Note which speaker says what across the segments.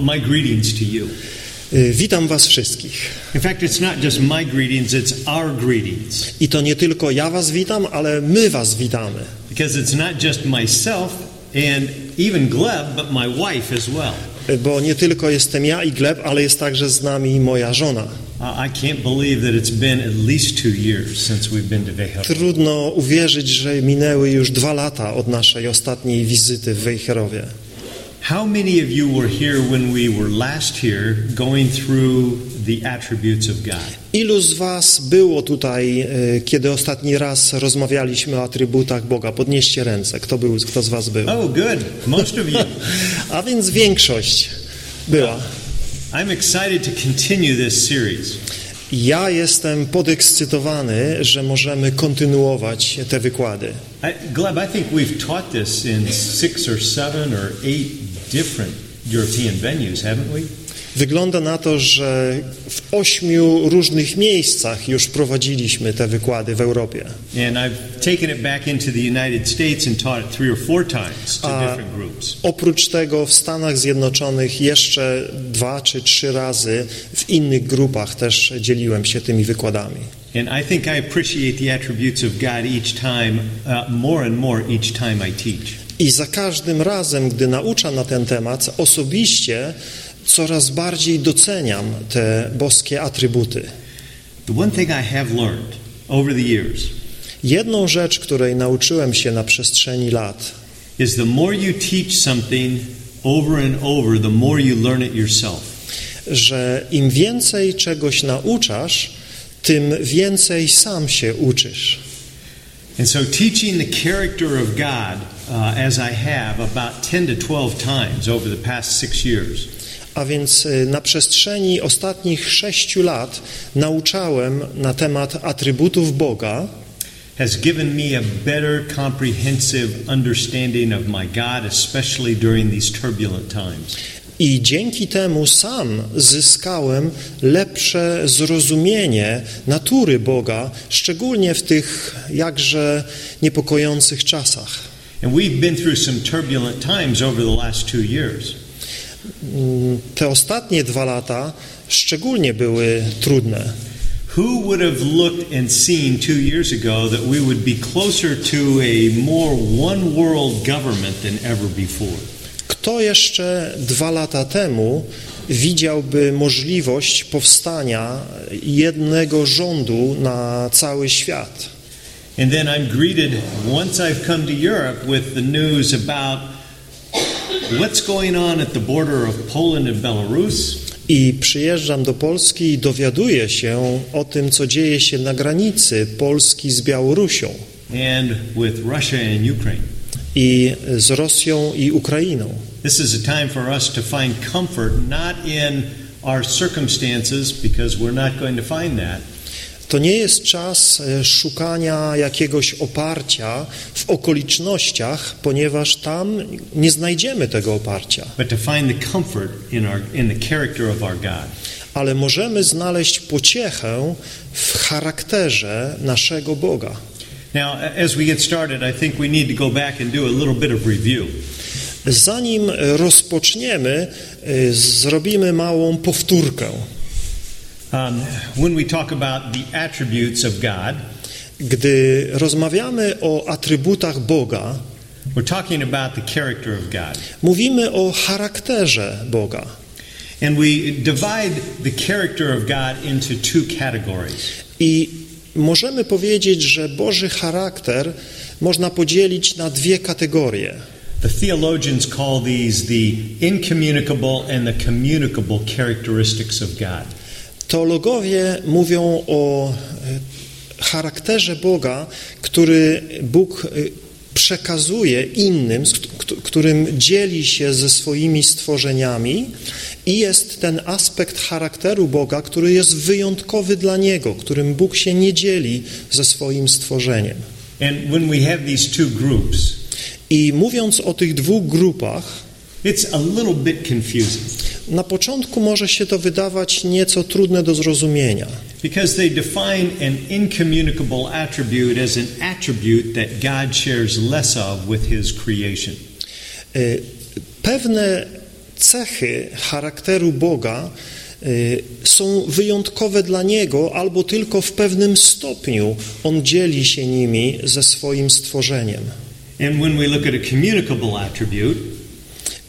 Speaker 1: My greetings to you.
Speaker 2: Y, Witam Was wszystkich.
Speaker 1: In fact, it's not just my greetings, it's our greetings.
Speaker 2: I to nie tylko ja Was witam, ale my Was witamy.
Speaker 1: Because it's not just myself and even Gleb, but my wife as well.
Speaker 2: Y, Bo nie tylko jestem ja i Gleb, ale jest także z nami moja żona. Trudno uwierzyć, że minęły już dwa lata od naszej ostatniej wizyty w Wejherowie.
Speaker 1: How many of you were here when we were last here going through the attributes of God?
Speaker 2: Ilu z Was było tutaj, y, kiedy ostatni raz rozmawialiśmy o atrybutach Boga? Podnieście ręce. Kto, był, kto z Was był?
Speaker 1: Oh, good. Most of you.
Speaker 2: A więc większość była.
Speaker 1: I'm excited to continue this series.
Speaker 2: Ja jestem podekscytowany, że możemy kontynuować te wykłady.
Speaker 1: I, Gleb, I think we've taught this in six or seven or eight different European venues, haven't we?
Speaker 2: Wygląda na to, że w ośmiu różnych miejscach już prowadziliśmy te wykłady w Europie. A oprócz tego w Stanach Zjednoczonych jeszcze dwa czy trzy razy w innych grupach też dzieliłem się tymi wykładami.
Speaker 1: And I think I appreciate the attributes of God each time, uh, more and more each time I teach.
Speaker 2: I za każdym razem, gdy nauczam na ten temat, osobiście coraz bardziej doceniam te boskie atrybuty.
Speaker 1: The one thing I have learned over the years
Speaker 2: Jedną rzecz, której nauczyłem się na przestrzeni lat,
Speaker 1: is the more you teach something over and over, the more you learn it yourself.
Speaker 2: że im więcej czegoś nauczasz, tym więcej sam się uczysz.
Speaker 1: And so, teaching the character of God uh, as I have about 10 to 12 times over the past six years,
Speaker 2: A więc y, na przestrzeni ostatnich sześciu lat nauczałem na temat atrybutów Boga,
Speaker 1: has given me a better comprehensive understanding of my God, especially during these turbulent times.
Speaker 2: i dzięki temu sam zyskałem lepsze zrozumienie natury Boga, szczególnie w tych jakże niepokojących czasach.
Speaker 1: And we've been through some turbulent times over the last two years.
Speaker 2: Mm, Te ostatnie dwa lata szczególnie były trudne.
Speaker 1: Who would have looked and seen two years ago that we would be closer to a more one world government than ever before?
Speaker 2: Kto jeszcze dwa lata temu widziałby możliwość powstania jednego rządu na cały świat?
Speaker 1: And then I'm greeted once I've come to Europe with the news about what's going on at the border of Poland and Belarus.
Speaker 2: I przyjeżdżam do Polski i dowiaduję się o tym, co dzieje się na granicy Polski z Białorusią
Speaker 1: and with Russia and Ukraine.
Speaker 2: i z Rosją i Ukrainą.
Speaker 1: This is a time for us to find comfort not in our circumstances because we're not going to find that,
Speaker 2: To nie jest czas e, szukania jakiegoś oparcia w okolicznościach, ponieważ tam nie znajdziemy tego oparcia.
Speaker 1: in our in
Speaker 2: ale możemy znaleźć pociechę w charakterze naszego Boga.
Speaker 1: Now, as we get started, I think we need to go back and do a little bit of review.
Speaker 2: Zanim rozpoczniemy, y, zrobimy małą powtórkę.
Speaker 1: Um, when we talk about the attributes of God,
Speaker 2: Gdy rozmawiamy o atrybutach Boga,
Speaker 1: we're talking about the character of God.
Speaker 2: mówimy o charakterze Boga.
Speaker 1: And we divide the character of God into two categories.
Speaker 2: I możemy powiedzieć, że Boży charakter można podzielić na dwie kategorie.
Speaker 1: The theologians call these the incommunicable and the communicable characteristics of God.
Speaker 2: Teologowie mówią o e, charakterze Boga, który Bóg e, przekazuje innym, którym dzieli się ze swoimi stworzeniami i jest ten aspekt charakteru Boga, który jest wyjątkowy dla Niego, którym Bóg się nie dzieli ze swoim stworzeniem. I mówiąc o tych dwóch grupach,
Speaker 1: it's a little bit confusing
Speaker 2: na początku może się to wydawać nieco trudne do zrozumienia.
Speaker 1: because they define an incommunicable attribute as an attribute that God shares less of with his creation.
Speaker 2: Y, Pewne cechy charakteru Boga y, są wyjątkowe dla Niego, albo tylko w pewnym stopniu On dzieli się nimi ze swoim stworzeniem.
Speaker 1: And when we look at a communicable attribute,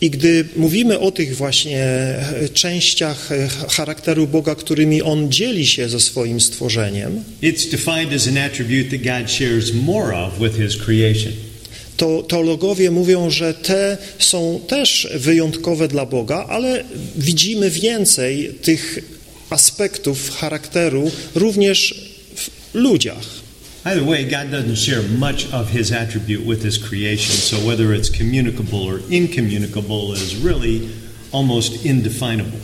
Speaker 2: I gdy mówimy o tych właśnie e, częściach e, charakteru Boga, którymi On dzieli się ze swoim stworzeniem, to teologowie mówią, że te są też wyjątkowe dla Boga, ale widzimy więcej tych aspektów charakteru również w ludziach.
Speaker 1: Either way, God doesn't share much of his attribute with his creation, so whether it's communicable or incommunicable is really almost indefinable.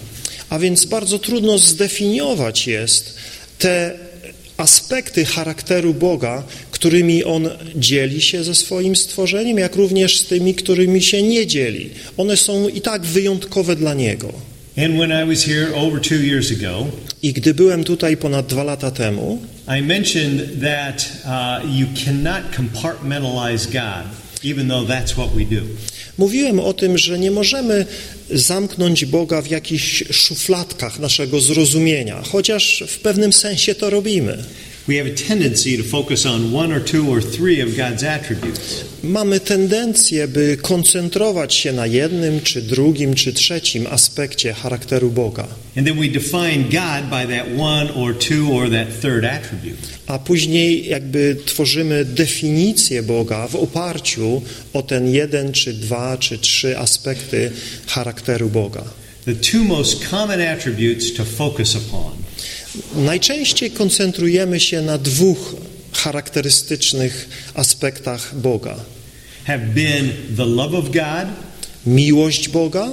Speaker 2: A więc bardzo trudno zdefiniować jest te aspekty charakteru Boga, którymi On dzieli się ze swoim stworzeniem, jak również z tymi, którymi się nie dzieli. One są i tak wyjątkowe dla Niego.
Speaker 1: And when I was here over two years ago,
Speaker 2: I gdy byłem tutaj ponad dwa lata temu,
Speaker 1: I mentioned that uh, you cannot compartmentalize God, even though that's what we do.
Speaker 2: mówiłem o tym, że nie możemy zamknąć Boga w jakichś szufladkach naszego zrozumienia, chociaż w pewnym sensie to robimy.
Speaker 1: We have a tendency to focus on one or two or three of God's attributes.
Speaker 2: Mamy tendencję, by koncentrować się na jednym, czy drugim, czy trzecim aspekcie charakteru Boga,
Speaker 1: And then we define God by that one or two or that third attribute.
Speaker 2: a później jakby tworzymy definicję Boga w oparciu o ten jeden, czy dwa, czy trzy aspekty charakteru Boga.
Speaker 1: The two most common attributes to focus upon
Speaker 2: Najczęściej koncentrujemy się na dwóch charakterystycznych aspektach Boga.
Speaker 1: have been the love of God
Speaker 2: Miłość Boga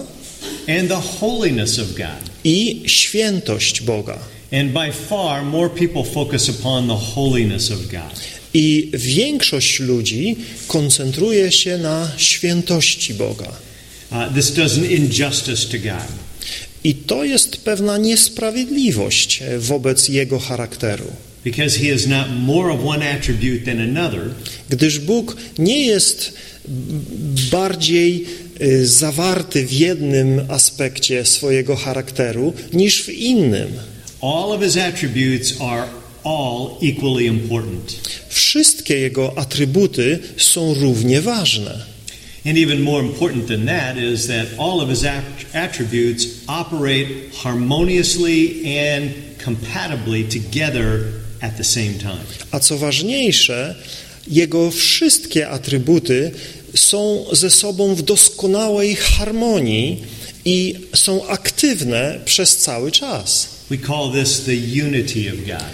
Speaker 1: and the holiness of God.
Speaker 2: i świętość Boga.
Speaker 1: And by far, more people focus upon the holiness of God.
Speaker 2: I większość ludzi koncentruje się na świętości Boga.
Speaker 1: Uh, this does an injustice to God.
Speaker 2: I to jest pewna niesprawiedliwość wobec Jego charakteru. Gdyż Bóg nie jest bardziej y, zawarty w jednym aspekcie swojego charakteru niż w innym. Wszystkie Jego atrybuty są równie ważne.
Speaker 1: And even more important than that is that all of his attributes operate harmoniously and compatibly together at the same time.
Speaker 2: A co ważniejsze, Jego wszystkie atrybuty są ze sobą w doskonałej harmonii i są aktywne przez cały czas.
Speaker 1: We call this the unity of God.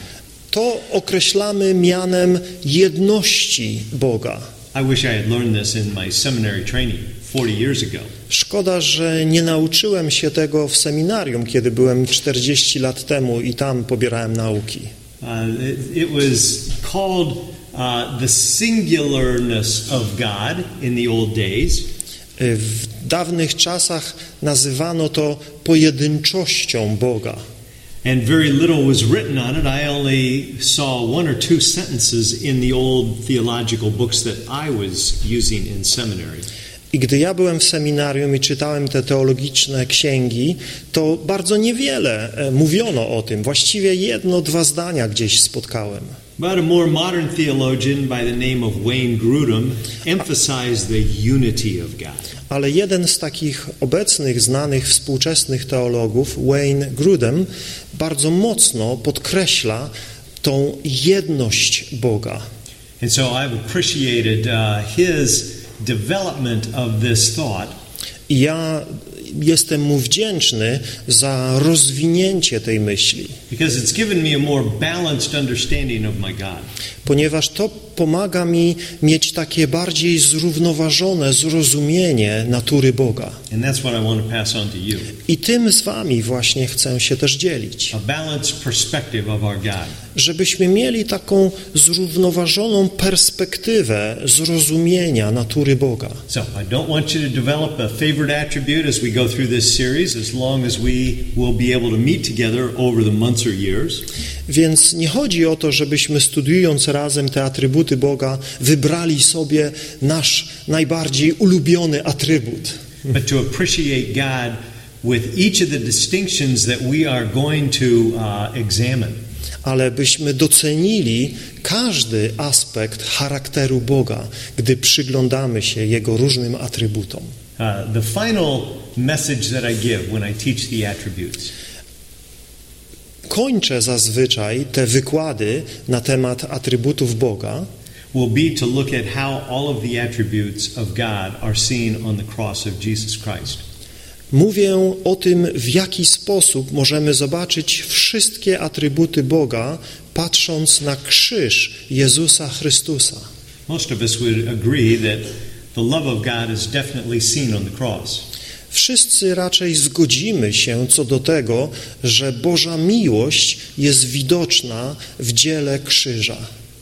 Speaker 2: To określamy mianem jedności Boga.
Speaker 1: I wish I had learned this in my seminary training 40 years ago.
Speaker 2: Szkoda, że nie nauczyłem się tego w seminarium, kiedy byłem 40 lat temu i tam pobierałem nauki.
Speaker 1: Uh, it, it was called uh, the singularness of God in the old days,
Speaker 2: W dawnych czasach nazywano to pojedynczością Boga.
Speaker 1: And very little was written on it. I only saw one or two sentences in the old theological books that I was using in seminary.
Speaker 2: I gdy ja byłem w seminarium i czytałem te teologiczne księgi, to bardzo niewiele mówiono o tym. Właściwie jedno, dwa zdania gdzieś spotkałem.
Speaker 1: But a more modern theologian by the name of Wayne Grudem emphasized the unity of God.
Speaker 2: Ale jeden z takich obecnych, znanych, współczesnych teologów, Wayne Grudem, bardzo mocno podkreśla tą jedność Boga.
Speaker 1: And so I've appreciated uh, his development of this thought
Speaker 2: I ja jestem mu wdzięczny za rozwinięcie tej myśli,
Speaker 1: because it's given me a more balanced understanding of my God.
Speaker 2: ponieważ to pomaga mi mieć takie bardziej zrównoważone zrozumienie natury Boga.
Speaker 1: And that's what I want to pass on to you
Speaker 2: I tym z wami właśnie chcę się też dzielić,
Speaker 1: a balanced perspective of our God.
Speaker 2: żebyśmy mieli taką zrównoważoną perspektywę zrozumienia natury Boga.
Speaker 1: So I don't want you to develop a favorite attribute as we go through this series, as long as we will be able to meet together over the months.
Speaker 2: Więc nie chodzi o to, żebyśmy studiując razem te atrybuty Boga wybrali sobie nasz najbardziej ulubiony atrybut,
Speaker 1: but to appreciate God with each of the distinctions that we are going to uh, examine.
Speaker 2: ale byśmy docenili każdy aspekt charakteru Boga, gdy przyglądamy się Jego różnym atrybutom.
Speaker 1: Uh, the final message that I give when I teach the attributes
Speaker 2: Kończę zazwyczaj te wykłady na temat atrybutów Boga
Speaker 1: will be to look at how all of the attributes of God are seen on the cross of Jesus Christ.
Speaker 2: Mówię o tym, w jaki sposób możemy zobaczyć wszystkie atrybuty Boga, patrząc na krzyż Jezusa Chrystusa.
Speaker 1: Most of us would agree that the love of God is definitely seen on the cross.
Speaker 2: Wszyscy raczej zgodzimy się co do tego, że Boża miłość jest widoczna w dziele krzyża.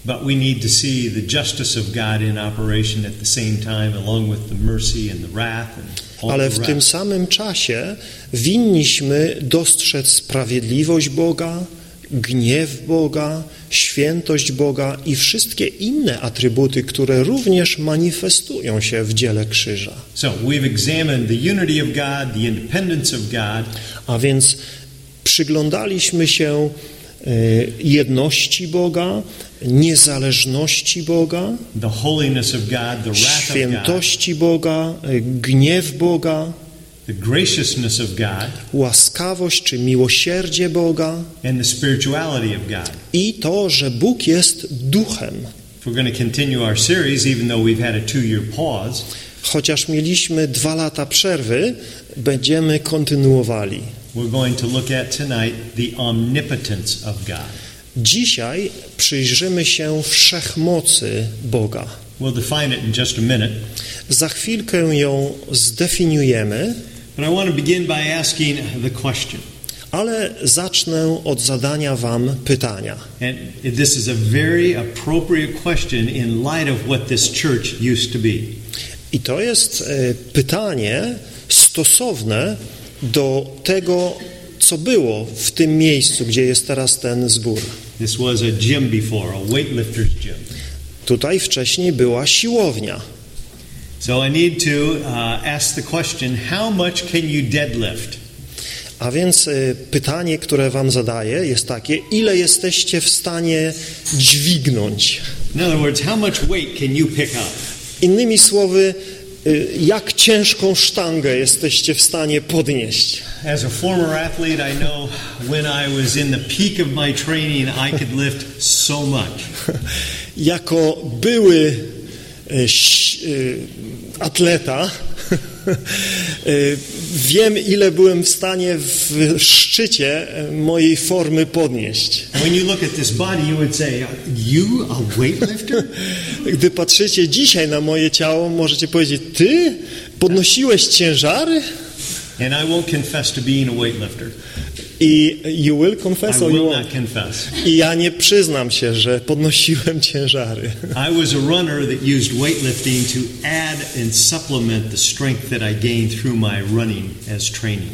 Speaker 1: But we need to see the justice of God in operation at the same time, along with the mercy and the wrath and
Speaker 2: Ale w tym samym czasie winniśmy dostrzec sprawiedliwość Boga, gniew Boga, świętość Boga i wszystkie inne atrybuty, które również manifestują się w dziele krzyża.
Speaker 1: So we've examined the unity of God, the independence of God,
Speaker 2: A więc przyglądaliśmy się e, jedności Boga, niezależności Boga,
Speaker 1: the holiness of God, the wrath
Speaker 2: świętości Boga, e, gniew Boga,
Speaker 1: the graciousness of God,
Speaker 2: łaskawość czy miłosierdzie Boga
Speaker 1: and the spirituality of God.
Speaker 2: i to, że Bóg jest duchem.
Speaker 1: If we're going to continue our series, even though we've had a two-year pause,
Speaker 2: Chociaż mieliśmy dwa lata przerwy, będziemy kontynuowali.
Speaker 1: we're going to look at tonight the omnipotence of God.
Speaker 2: Dzisiaj przyjrzymy się wszechmocy Boga.
Speaker 1: We'll define it in just a minute,
Speaker 2: Za chwilkę ją zdefiniujemy,
Speaker 1: but I want to begin by asking the question.
Speaker 2: ale zacznę od zadania Wam pytania.
Speaker 1: And this is a very appropriate question in light of what this church used to be.
Speaker 2: I to jest e, pytanie stosowne do tego, co było w tym miejscu, gdzie jest teraz ten zbór.
Speaker 1: This was a gym before, a weightlifter's gym.
Speaker 2: Tutaj wcześniej była siłownia.
Speaker 1: So I need to uh, ask the question how much can you deadlift?
Speaker 2: A więc e, pytanie, które Wam zadaję, jest takie: ile jesteście w stanie dźwignąć?
Speaker 1: In other words, how much weight can you pick up?
Speaker 2: Innymi słowy, e, jak ciężką sztangę jesteście w stanie podnieść?
Speaker 1: As a former athlete, I know when I was in the peak of my training, I could lift so much.
Speaker 2: Jako były atleta, e, wiem, ile byłem w stanie w szczycie e, mojej formy podnieść.
Speaker 1: Body, say?
Speaker 2: Gdy patrzycie dzisiaj na moje ciało, możecie powiedzieć: Ty podnosiłeś ciężary?
Speaker 1: And I won't confess to being a weightlifter.
Speaker 2: I you will
Speaker 1: I
Speaker 2: confess or you
Speaker 1: will
Speaker 2: won't?
Speaker 1: not confess.
Speaker 2: I ja nie przyznam się, że podnosiłem ciężary.
Speaker 1: I was a runner that used weightlifting to add and supplement the strength that I gained through my running as training.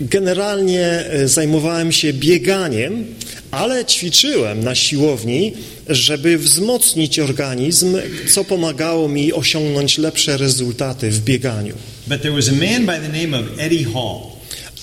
Speaker 2: Generalnie e, zajmowałem się bieganiem, ale ćwiczyłem na siłowni, żeby wzmocnić organizm, co pomagało mi osiągnąć lepsze rezultaty w bieganiu.
Speaker 1: But there was a man by the name of Eddie Hall.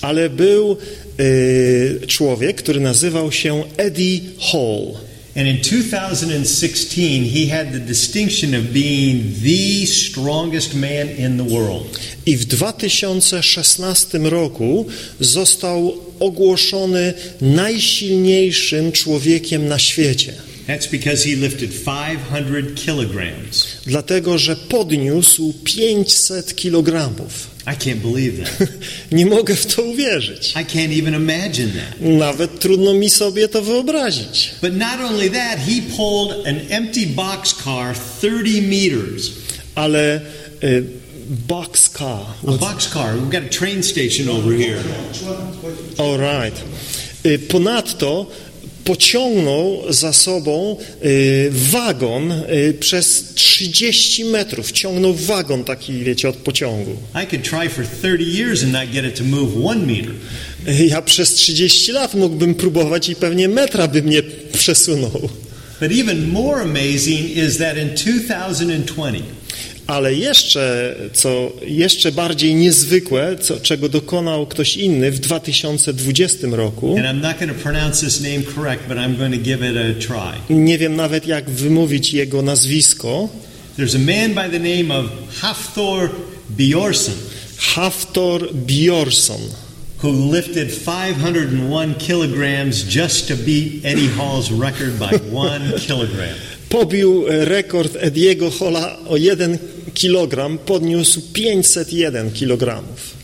Speaker 2: Ale był e, człowiek, który nazywał się Eddie Hall.
Speaker 1: And in 2016, he had the distinction of being the strongest man in the world.
Speaker 2: I w 2016 roku został ogłoszony najsilniejszym człowiekiem na świecie.
Speaker 1: That's because he lifted 500 kilograms.
Speaker 2: Dlatego, że podniósł 500 kilogramów.
Speaker 1: I can't believe that.
Speaker 2: Nie mogę w to uwierzyć.
Speaker 1: I can't even imagine that.
Speaker 2: Nawet trudno mi sobie to wyobrazić.
Speaker 1: But not only that, he pulled an empty boxcar 30 meters.
Speaker 2: Ale y, boxcar.
Speaker 1: A boxcar. We've got a train station over here.
Speaker 2: All right. Y, Ponadto pociągnął za sobą y, wagon y, przez 30 metrów. Ciągnął wagon taki, wiecie, od pociągu.
Speaker 1: I could try for 30 years and not get it to move one meter.
Speaker 2: Y, Ja przez 30 lat mógłbym próbować i pewnie metra by mnie przesunął.
Speaker 1: But even more amazing is that in 2020,
Speaker 2: Ale jeszcze, co jeszcze bardziej niezwykłe, co, czego dokonał ktoś inny w 2020 roku,
Speaker 1: correct,
Speaker 2: nie wiem nawet jak wymówić jego nazwisko,
Speaker 1: There's a man by the name of Hafthor Bjornsson
Speaker 2: Haftor Bjornsson,
Speaker 1: who lifted 501 kilograms just to beat Eddie Hall's record by one kilogram.
Speaker 2: pobił rekord Ediego Hola o 1 kilogram, podniósł 501 kilogramów.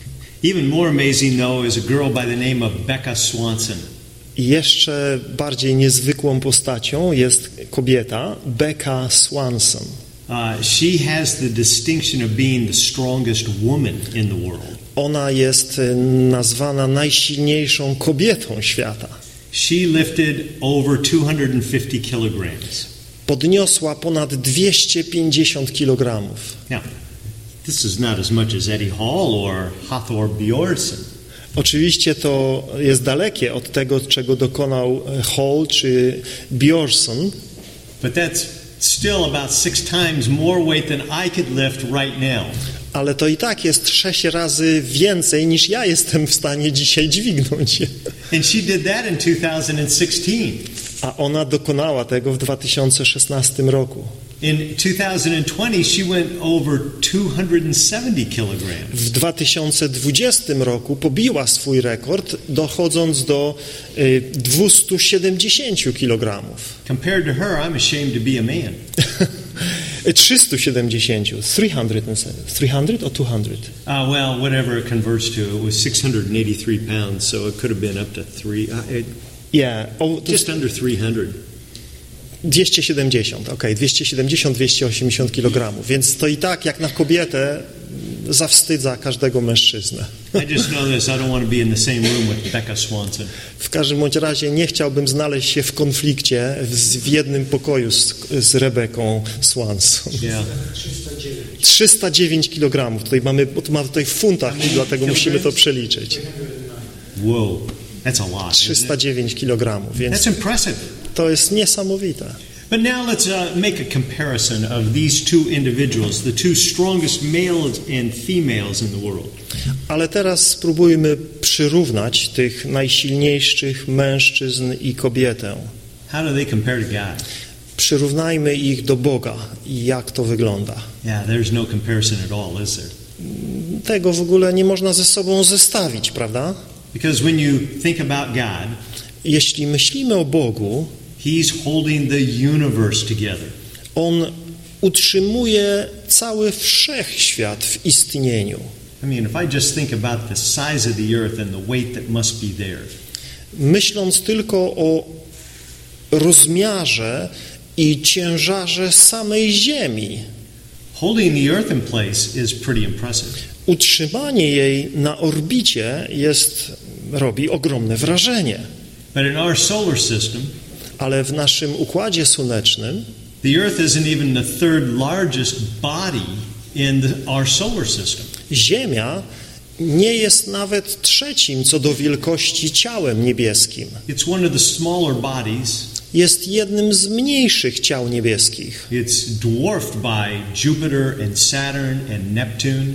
Speaker 1: Even more amazing, though, is a girl by the name of Becca Swanson.
Speaker 2: I jeszcze bardziej niezwykłą postacią jest kobieta Becca Swanson.
Speaker 1: Uh, she has the distinction of being the strongest woman in the world.
Speaker 2: Ona jest e, nazwana najsilniejszą kobietą świata.
Speaker 1: She lifted over 250 kilograms.
Speaker 2: Podniosła ponad 250 kilogramów.
Speaker 1: Now, this is not as much as Eddie Hall or Hathor Bjornsson,
Speaker 2: Oczywiście to jest dalekie od tego, czego dokonał e, Hall czy Bjornsson,
Speaker 1: but that's still about six times more weight than I could lift right now.
Speaker 2: ale to i tak jest sześć razy więcej niż ja jestem w stanie dzisiaj dźwignąć.
Speaker 1: And she did that in 2016.
Speaker 2: A ona dokonała tego w 2016 roku.
Speaker 1: In 2020, she went over 270 kilograms.
Speaker 2: W 2020 roku pobiła swój rekord, dochodząc do y, 270 kilogramów.
Speaker 1: Compared to her, I'm ashamed to be a man.
Speaker 2: 370, 300, 300 or 200?
Speaker 1: Uh, well, whatever it converts to, it was 683 pounds, so it could have been up to three, uh, it,
Speaker 2: Yeah, o, to
Speaker 1: just under 300.
Speaker 2: 270, ok, 270-280 kilogramów, więc to i tak jak na kobietę zawstydza każdego mężczyznę. W każdym bądź razie nie chciałbym znaleźć się w konflikcie w, w jednym pokoju z, z Rebeką Swanson.
Speaker 1: Yeah.
Speaker 2: 309 kilogramów, tutaj mamy, bo to ma tutaj w funtach i dlatego musimy to przeliczyć.
Speaker 1: Whoa. That's a lot. isn't it?
Speaker 2: 309 kilogramów, więc
Speaker 1: That's impressive.
Speaker 2: to jest niesamowite.
Speaker 1: But now let's uh, make a comparison of these two individuals, the two strongest males and females in the world.
Speaker 2: Ale teraz spróbujmy przyrównać tych najsilniejszych mężczyzn i kobietę.
Speaker 1: How do they compare to God?
Speaker 2: Przyrównajmy ich do Boga i jak to wygląda.
Speaker 1: Yeah, there's no comparison at all, is there?
Speaker 2: Tego w ogóle nie można ze sobą zestawić, prawda?
Speaker 1: Because when you think about God,
Speaker 2: Jeśli myślimy o Bogu,
Speaker 1: He's holding the universe together.
Speaker 2: On utrzymuje cały wszechświat w istnieniu.
Speaker 1: I mean, if I just think about the size of the earth and the weight that must be there,
Speaker 2: Myśląc tylko o rozmiarze i ciężarze samej Ziemi,
Speaker 1: holding the earth in place is pretty impressive.
Speaker 2: Utrzymanie jej na orbicie jest, robi ogromne wrażenie.
Speaker 1: System,
Speaker 2: Ale w naszym układzie słonecznym. Ziemia nie jest nawet trzecim co do wielkości ciałem niebieskim.
Speaker 1: It's one of the smaller bodies.
Speaker 2: Jest jednym z mniejszych ciał niebieskich.
Speaker 1: It's dwarfed by Jupiter and Saturn and Neptune.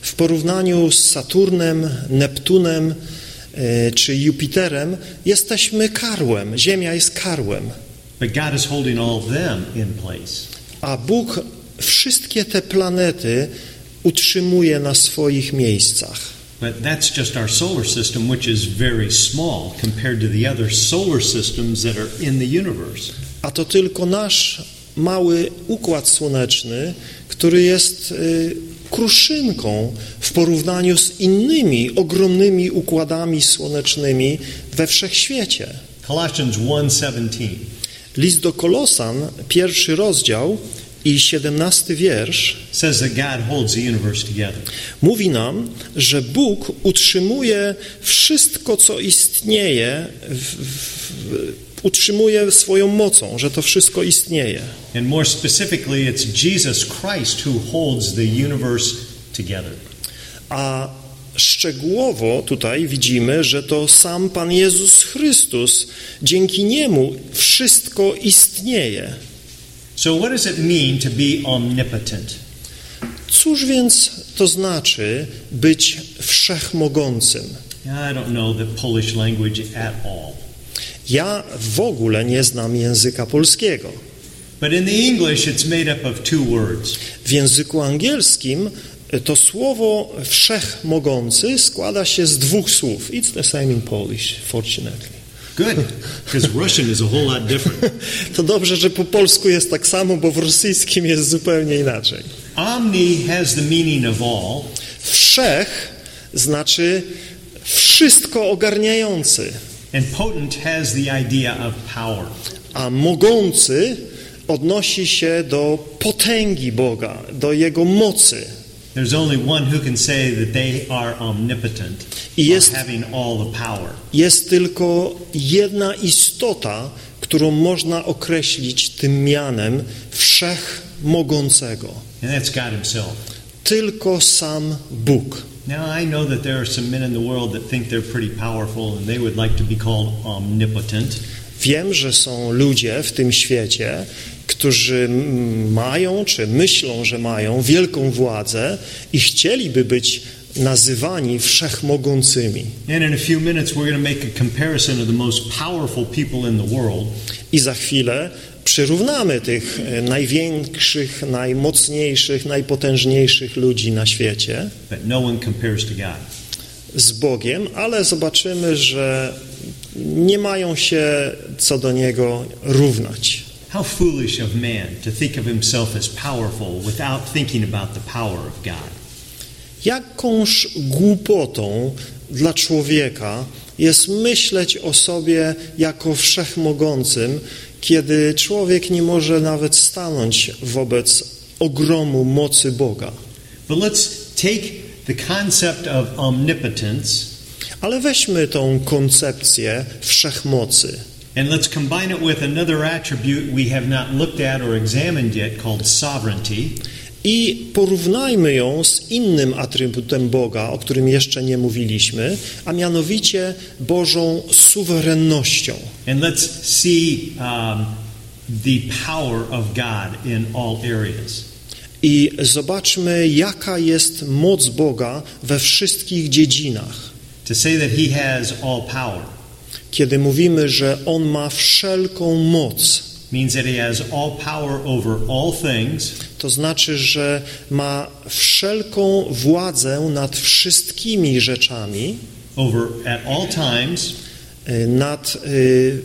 Speaker 2: W porównaniu z Saturnem, Neptunem e, czy Jupiterem jesteśmy karłem. Ziemia jest karłem. A Bóg wszystkie te planety utrzymuje na swoich miejscach.
Speaker 1: But that's just our solar system, which is very small compared to the other solar systems that are in the universe.
Speaker 2: A to tylko nasz mały układ słoneczny, który jest y, kruszynką w porównaniu z innymi ogromnymi układami słonecznymi we wszechświecie.
Speaker 1: Colossians 1:17.
Speaker 2: List do Kolosan, pierwszy rozdział i siedemnasty wiersz
Speaker 1: says that God holds the universe together.
Speaker 2: mówi nam, że Bóg utrzymuje wszystko, co istnieje, w, w, utrzymuje swoją mocą, że to wszystko istnieje.
Speaker 1: And more specifically, it's Jesus Christ who holds the universe together.
Speaker 2: A szczegółowo tutaj widzimy, że to sam Pan Jezus Chrystus, dzięki Niemu wszystko istnieje.
Speaker 1: So, what does it mean to be omnipotent?
Speaker 2: Cóż więc to znaczy być wszechmogącym?
Speaker 1: I don't know the Polish language at all.
Speaker 2: Ja w ogóle nie znam języka polskiego. W języku angielskim to słowo wszechmogący składa się z dwóch słów. It's the same in Polish, fortunately.
Speaker 1: Good, because Russian is a whole lot different.
Speaker 2: To dobrze, że po polsku jest tak samo, bo w rosyjskim jest zupełnie inaczej.
Speaker 1: Omni has the meaning of all,
Speaker 2: Wszech znaczy wszystko ogarniający,
Speaker 1: and potent has the idea of power.
Speaker 2: a mogący odnosi się do potęgi Boga, do Jego mocy.
Speaker 1: There's only one who can say that they are omnipotent,
Speaker 2: I jest-
Speaker 1: having all the power.
Speaker 2: Jest tylko jedna istota, którą można określić tym mianem wszechmogącego.
Speaker 1: And that's God Himself.
Speaker 2: Tylko sam Bóg.
Speaker 1: Now, I know that there are some men in the world that think they're pretty powerful and they would like to be called omnipotent.
Speaker 2: Wiem, że są ludzie w tym świecie, którzy mają czy myślą, że mają wielką władzę i chcieliby być nazywani wszechmogącymi.
Speaker 1: And in a few minutes, we're going to make a comparison of the most powerful people in the world.
Speaker 2: I za chwilę przyrównamy tych e, największych, najmocniejszych, najpotężniejszych ludzi na świecie
Speaker 1: no
Speaker 2: z Bogiem, ale zobaczymy, że nie mają się co do Niego równać.
Speaker 1: How foolish of man to think of himself as powerful without thinking about the power of God.
Speaker 2: Jakąż głupotą dla człowieka jest myśleć o sobie jako wszechmogącym, kiedy człowiek nie może nawet stanąć wobec ogromu mocy Boga.
Speaker 1: But let's take the concept of omnipotence
Speaker 2: Ale weźmy tą koncepcję wszechmocy
Speaker 1: and let's combine it with another attribute we have not looked at or examined yet called sovereignty.
Speaker 2: I porównajmy ją z innym atrybutem Boga, o którym jeszcze nie mówiliśmy, a mianowicie Bożą suwerennością.
Speaker 1: And let's see um, the power of God in all areas.
Speaker 2: I zobaczmy, jaka jest moc Boga we wszystkich dziedzinach.
Speaker 1: To say that He has all power
Speaker 2: Kiedy mówimy, że On ma wszelką moc,
Speaker 1: means that He has all power over all things
Speaker 2: to znaczy, że ma wszelką władzę nad wszystkimi rzeczami,
Speaker 1: over at all times
Speaker 2: y, nad, y,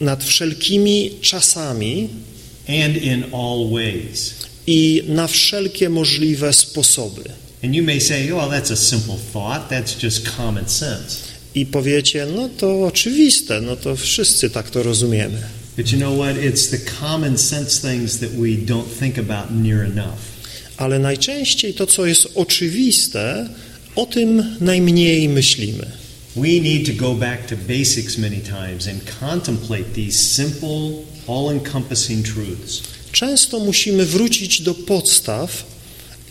Speaker 2: nad wszelkimi czasami
Speaker 1: and in all ways.
Speaker 2: i na wszelkie możliwe sposoby.
Speaker 1: And you may say, well, that's a simple thought. That's just common sense.
Speaker 2: I powiecie, no to oczywiste, no to wszyscy tak to rozumiemy.
Speaker 1: But you know what? It's the common sense things that we don't think about near enough.
Speaker 2: Ale najczęściej to, co jest oczywiste, o tym najmniej myślimy.
Speaker 1: We need to go back to basics many times and contemplate these simple, all encompassing truths.
Speaker 2: Często musimy wrócić do podstaw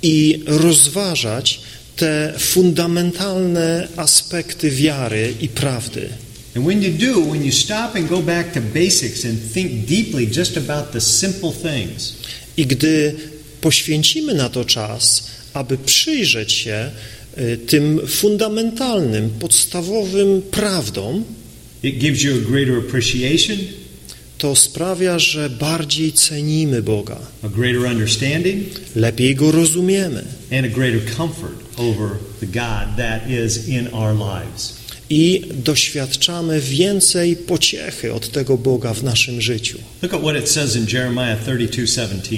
Speaker 2: i rozważać te fundamentalne aspekty wiary i prawdy.
Speaker 1: And when you do, when you stop and go back to basics and think deeply just about the simple things,
Speaker 2: I gdy poświęcimy na to czas, aby przyjrzeć się y, tym fundamentalnym, podstawowym prawdom,
Speaker 1: it gives you a greater appreciation,
Speaker 2: to sprawia, że bardziej cenimy Boga,
Speaker 1: a greater understanding,
Speaker 2: lepiej Go rozumiemy
Speaker 1: and a greater comfort over the God that is in our lives.
Speaker 2: I doświadczamy więcej pociechy od tego Boga w naszym życiu.
Speaker 1: Look at what it says in Jeremiah 32:17.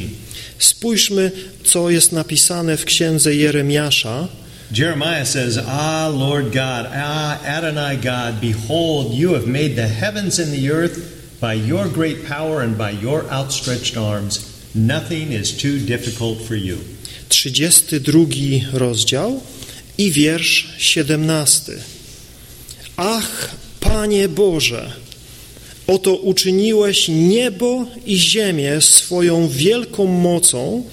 Speaker 2: Spójrzmy, co jest napisane w księdze Jeremiasza,
Speaker 1: Jeremiah says, Ah, Lord God, ah, Adonai God, behold, you have made the heavens and the earth by your great power and by your outstretched arms. Nothing is too difficult for you.
Speaker 2: 32 rozdział i wiersz 17. Ach, Panie Boże, oto uczyniłeś niebo i ziemię swoją wielką mocą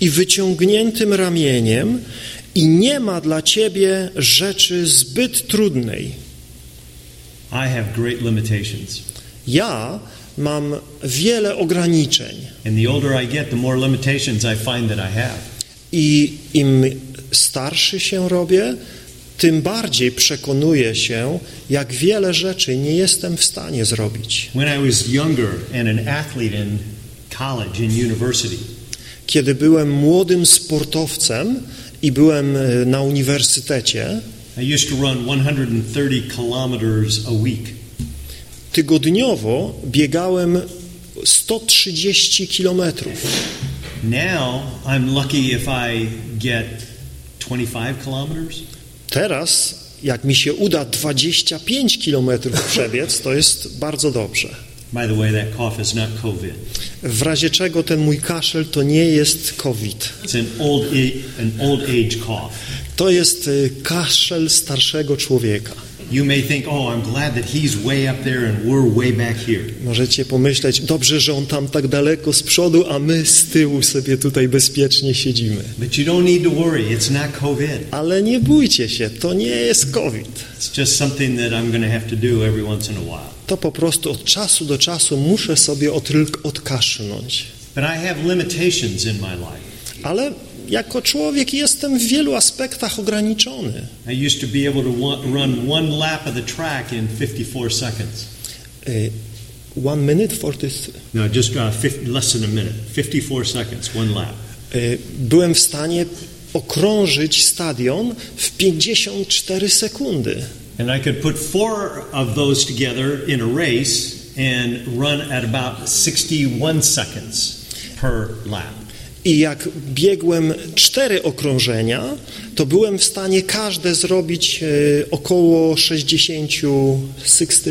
Speaker 2: i wyciągniętym ramieniem i nie ma dla Ciebie rzeczy zbyt trudnej.
Speaker 1: I have great limitations.
Speaker 2: Ja mam wiele ograniczeń,
Speaker 1: And the older I get, the more limitations I find that I have.
Speaker 2: I im starszy się robię, tym bardziej przekonuję się, jak wiele rzeczy nie jestem w stanie zrobić. Kiedy byłem młodym sportowcem i byłem e, na uniwersytecie,
Speaker 1: I used to run 130 kilometers a week.
Speaker 2: tygodniowo biegałem 130 kilometrów.
Speaker 1: Now I'm lucky if I get 25 kilometers.
Speaker 2: Teraz, jak mi się uda 25 kilometrów przebiec, to jest bardzo dobrze.
Speaker 1: By the way, that cough is not COVID.
Speaker 2: W razie czego ten mój kaszel to nie jest COVID.
Speaker 1: It's an old, an old age cough.
Speaker 2: To jest y, kaszel starszego człowieka.
Speaker 1: You may think, oh, I'm glad that he's way up there and we're way back here.
Speaker 2: Możecie pomyśleć, dobrze, że on tam tak daleko z przodu, a my z tyłu sobie tutaj bezpiecznie siedzimy.
Speaker 1: But you don't need to worry. It's not COVID.
Speaker 2: Ale nie bójcie się, to nie jest COVID.
Speaker 1: It's just something that I'm going to have to do every once in a while.
Speaker 2: To po prostu od czasu do czasu muszę sobie odkaszlnąć.
Speaker 1: But I have limitations in my life.
Speaker 2: Ale jako człowiek jestem w wielu aspektach ograniczony.
Speaker 1: I used to be able to wa- run one lap of the track in 54 seconds.
Speaker 2: Y, One minute.
Speaker 1: No, just uh, 50, less than a minute. 54 seconds, one lap.
Speaker 2: Y, Byłem w stanie okrążyć stadion w 54 sekundy.
Speaker 1: And I could put four of those together in a race and run at about 61 seconds per lap.
Speaker 2: I jak biegłem cztery okrążenia, to byłem w stanie każde zrobić e, około 60, 60,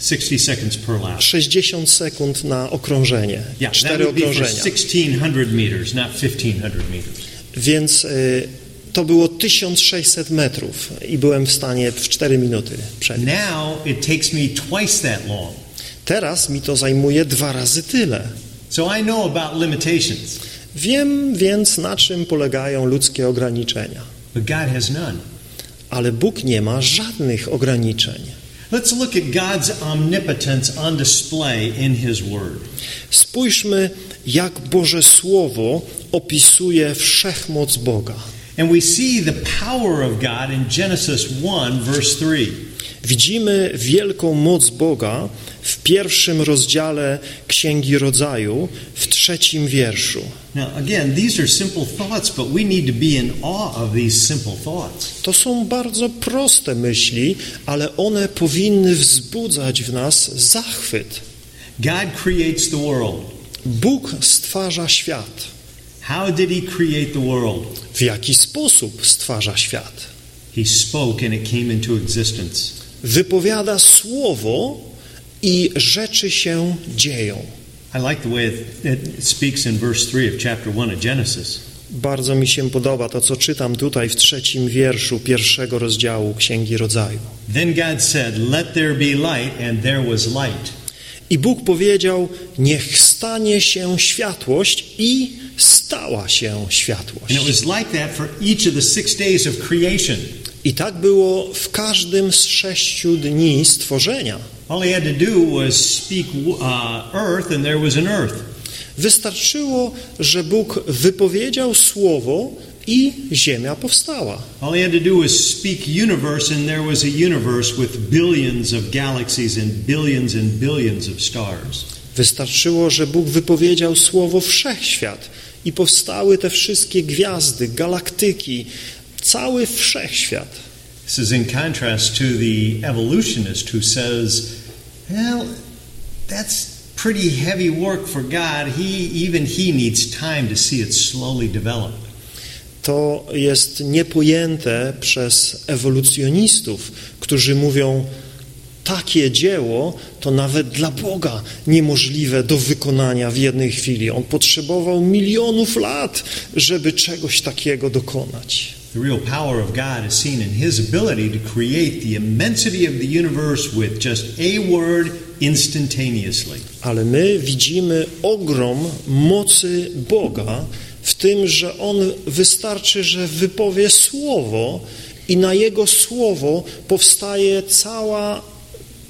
Speaker 1: 60 seconds per lap.
Speaker 2: 60 sekund na okrążenie.
Speaker 1: Yeah,
Speaker 2: cztery okrążenia.
Speaker 1: 1600 meters, not 1500 meters.
Speaker 2: Więc e, to było 1600 metrów i byłem w stanie w 4 minuty przebiec.
Speaker 1: Now it takes me twice that long.
Speaker 2: Teraz mi to zajmuje dwa razy tyle.
Speaker 1: So I know about limitations,
Speaker 2: Wiem więc, na czym polegają ludzkie ograniczenia.
Speaker 1: but God has none.
Speaker 2: Ale Bóg nie ma żadnych ograniczeń.
Speaker 1: Let's look at God's omnipotence on display in His Word.
Speaker 2: Spójrzmy, jak Boże Słowo opisuje wszechmoc Boga.
Speaker 1: And we see the power of God in Genesis 1, verse 3.
Speaker 2: Widzimy wielką moc Boga w pierwszym rozdziale Księgi Rodzaju, w trzecim wierszu.
Speaker 1: Now, again, these are simple thoughts, but we need to be in awe of these simple thoughts.
Speaker 2: To są bardzo proste myśli, ale one powinny wzbudzać w nas zachwyt.
Speaker 1: God creates the world.
Speaker 2: Bóg stwarza świat.
Speaker 1: How did He create the world?
Speaker 2: W jaki sposób stwarza świat?
Speaker 1: He spoke and it came into existence.
Speaker 2: Wypowiada słowo i rzeczy się dzieją.
Speaker 1: I like the way it, speaks in verse 3 of chapter 1 of Genesis.
Speaker 2: Bardzo mi się podoba to, co czytam tutaj w trzecim wierszu pierwszego rozdziału Księgi Rodzaju.
Speaker 1: Then God said, Let there be light, and there was light.
Speaker 2: I Bóg powiedział: Niech stanie się światłość, i stała się światłość.
Speaker 1: And it was like that for each of the six days of creation.
Speaker 2: I tak było w każdym z sześciu dni stworzenia.
Speaker 1: All he had to do was speak uh, earth, and there was an earth.
Speaker 2: Wystarczyło, że Bóg wypowiedział słowo i ziemia powstała.
Speaker 1: All he had to do was speak universe, and there was a universe with billions of galaxies and billions and billions of stars.
Speaker 2: Wystarczyło, że Bóg wypowiedział słowo wszechświat i powstały te wszystkie gwiazdy, galaktyki, cały wszechświat.
Speaker 1: This is in contrast to the evolutionist who says, well, that's pretty heavy work for God. He, even he needs time to see it slowly develop.
Speaker 2: To jest niepojęte przez ewolucjonistów, którzy mówią, takie dzieło to nawet dla Boga niemożliwe do wykonania w jednej chwili. On potrzebował milionów lat, żeby czegoś takiego dokonać.
Speaker 1: The real power of God is seen in his ability to create the immensity of the universe with just a word instantaneously.
Speaker 2: Ale my widzimy ogrom mocy Boga w tym, że On wystarczy, że wypowie słowo i na Jego słowo powstaje cała,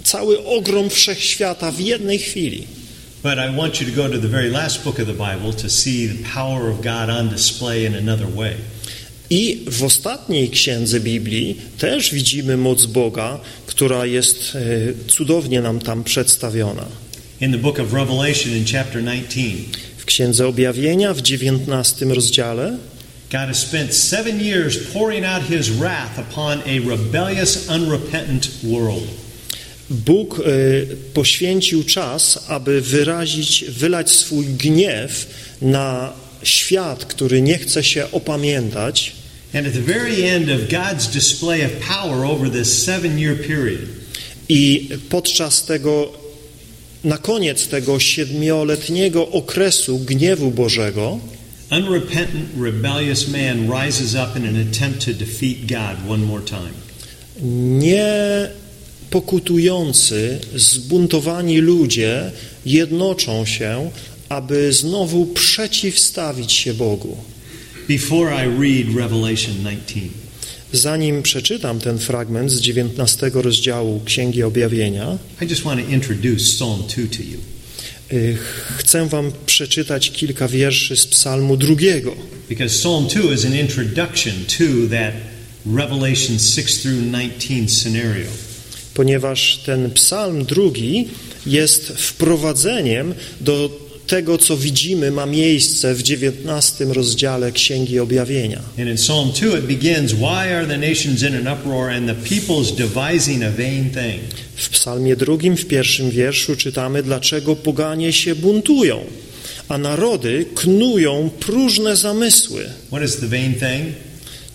Speaker 2: cały ogrom wszechświata w jednej chwili.
Speaker 1: But I want you to go to the very last book of the Bible to see the power of God on display in another way.
Speaker 2: I w ostatniej księdze Biblii też widzimy moc Boga, która jest e, cudownie nam tam przedstawiona.
Speaker 1: In the book of Revelation in chapter 19,
Speaker 2: W księdze Objawienia w 19 rozdziale
Speaker 1: God has spent seven years pouring out his wrath upon a rebellious, unrepentant world.
Speaker 2: Bóg e, poświęcił czas, aby wyrazić, wylać swój gniew na świat, który nie chce się opamiętać.
Speaker 1: And at the very end of God's display of power over this seven year period,
Speaker 2: I podczas tego, na koniec tego siedmioletniego okresu gniewu Bożego,
Speaker 1: unrepentant, rebellious man rises up in an attempt to defeat God one more time.
Speaker 2: nie pokutujący, zbuntowani ludzie jednoczą się, aby znowu przeciwstawić się Bogu.
Speaker 1: Before I read Revelation 19,
Speaker 2: Zanim przeczytam ten fragment z 19 rozdziału Księgi Objawienia,
Speaker 1: I just want to introduce Psalm 2 to you.
Speaker 2: y, chcę wam przeczytać kilka wierszy z psalmu drugiego.
Speaker 1: Because Psalm 2 is an introduction to that Revelation 6 through 19 scenario.
Speaker 2: ponieważ ten psalm drugi jest wprowadzeniem do tego, co widzimy, ma miejsce w dziewiętnastym rozdziale Księgi Objawienia.
Speaker 1: And in Psalm 2, it begins Why are the nations in an uproar and the peoples devising a vain thing?
Speaker 2: W psalmie drugim, w pierwszym wierszu czytamy, dlaczego poganie się buntują, a narody knują próżne zamysły.
Speaker 1: What is the vain thing?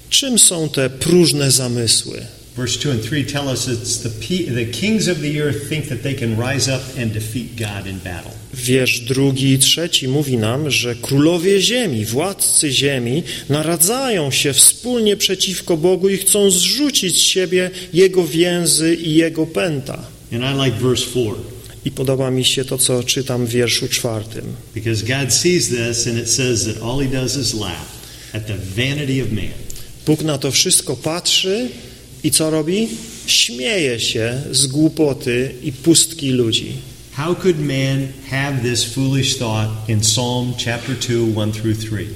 Speaker 2: Czym są te próżne zamysły?
Speaker 1: Verse 2 and 3 tell us it's the, the kings of the earth think that they can rise up and defeat God in battle.
Speaker 2: Wiersz drugi i trzeci mówi nam, że królowie ziemi, władcy ziemi naradzają się wspólnie przeciwko Bogu i chcą zrzucić z siebie Jego więzy i Jego pęta.
Speaker 1: And I like verse 4
Speaker 2: I podoba mi się to, co czytam w wierszu czwartym.
Speaker 1: because God sees this and it says that all he does is laugh at the vanity of man.
Speaker 2: Bóg na to wszystko patrzy i co robi? Śmieje się z głupoty i pustki ludzi.
Speaker 1: How could man have this foolish thought in Psalm chapter 2, 1 through 3?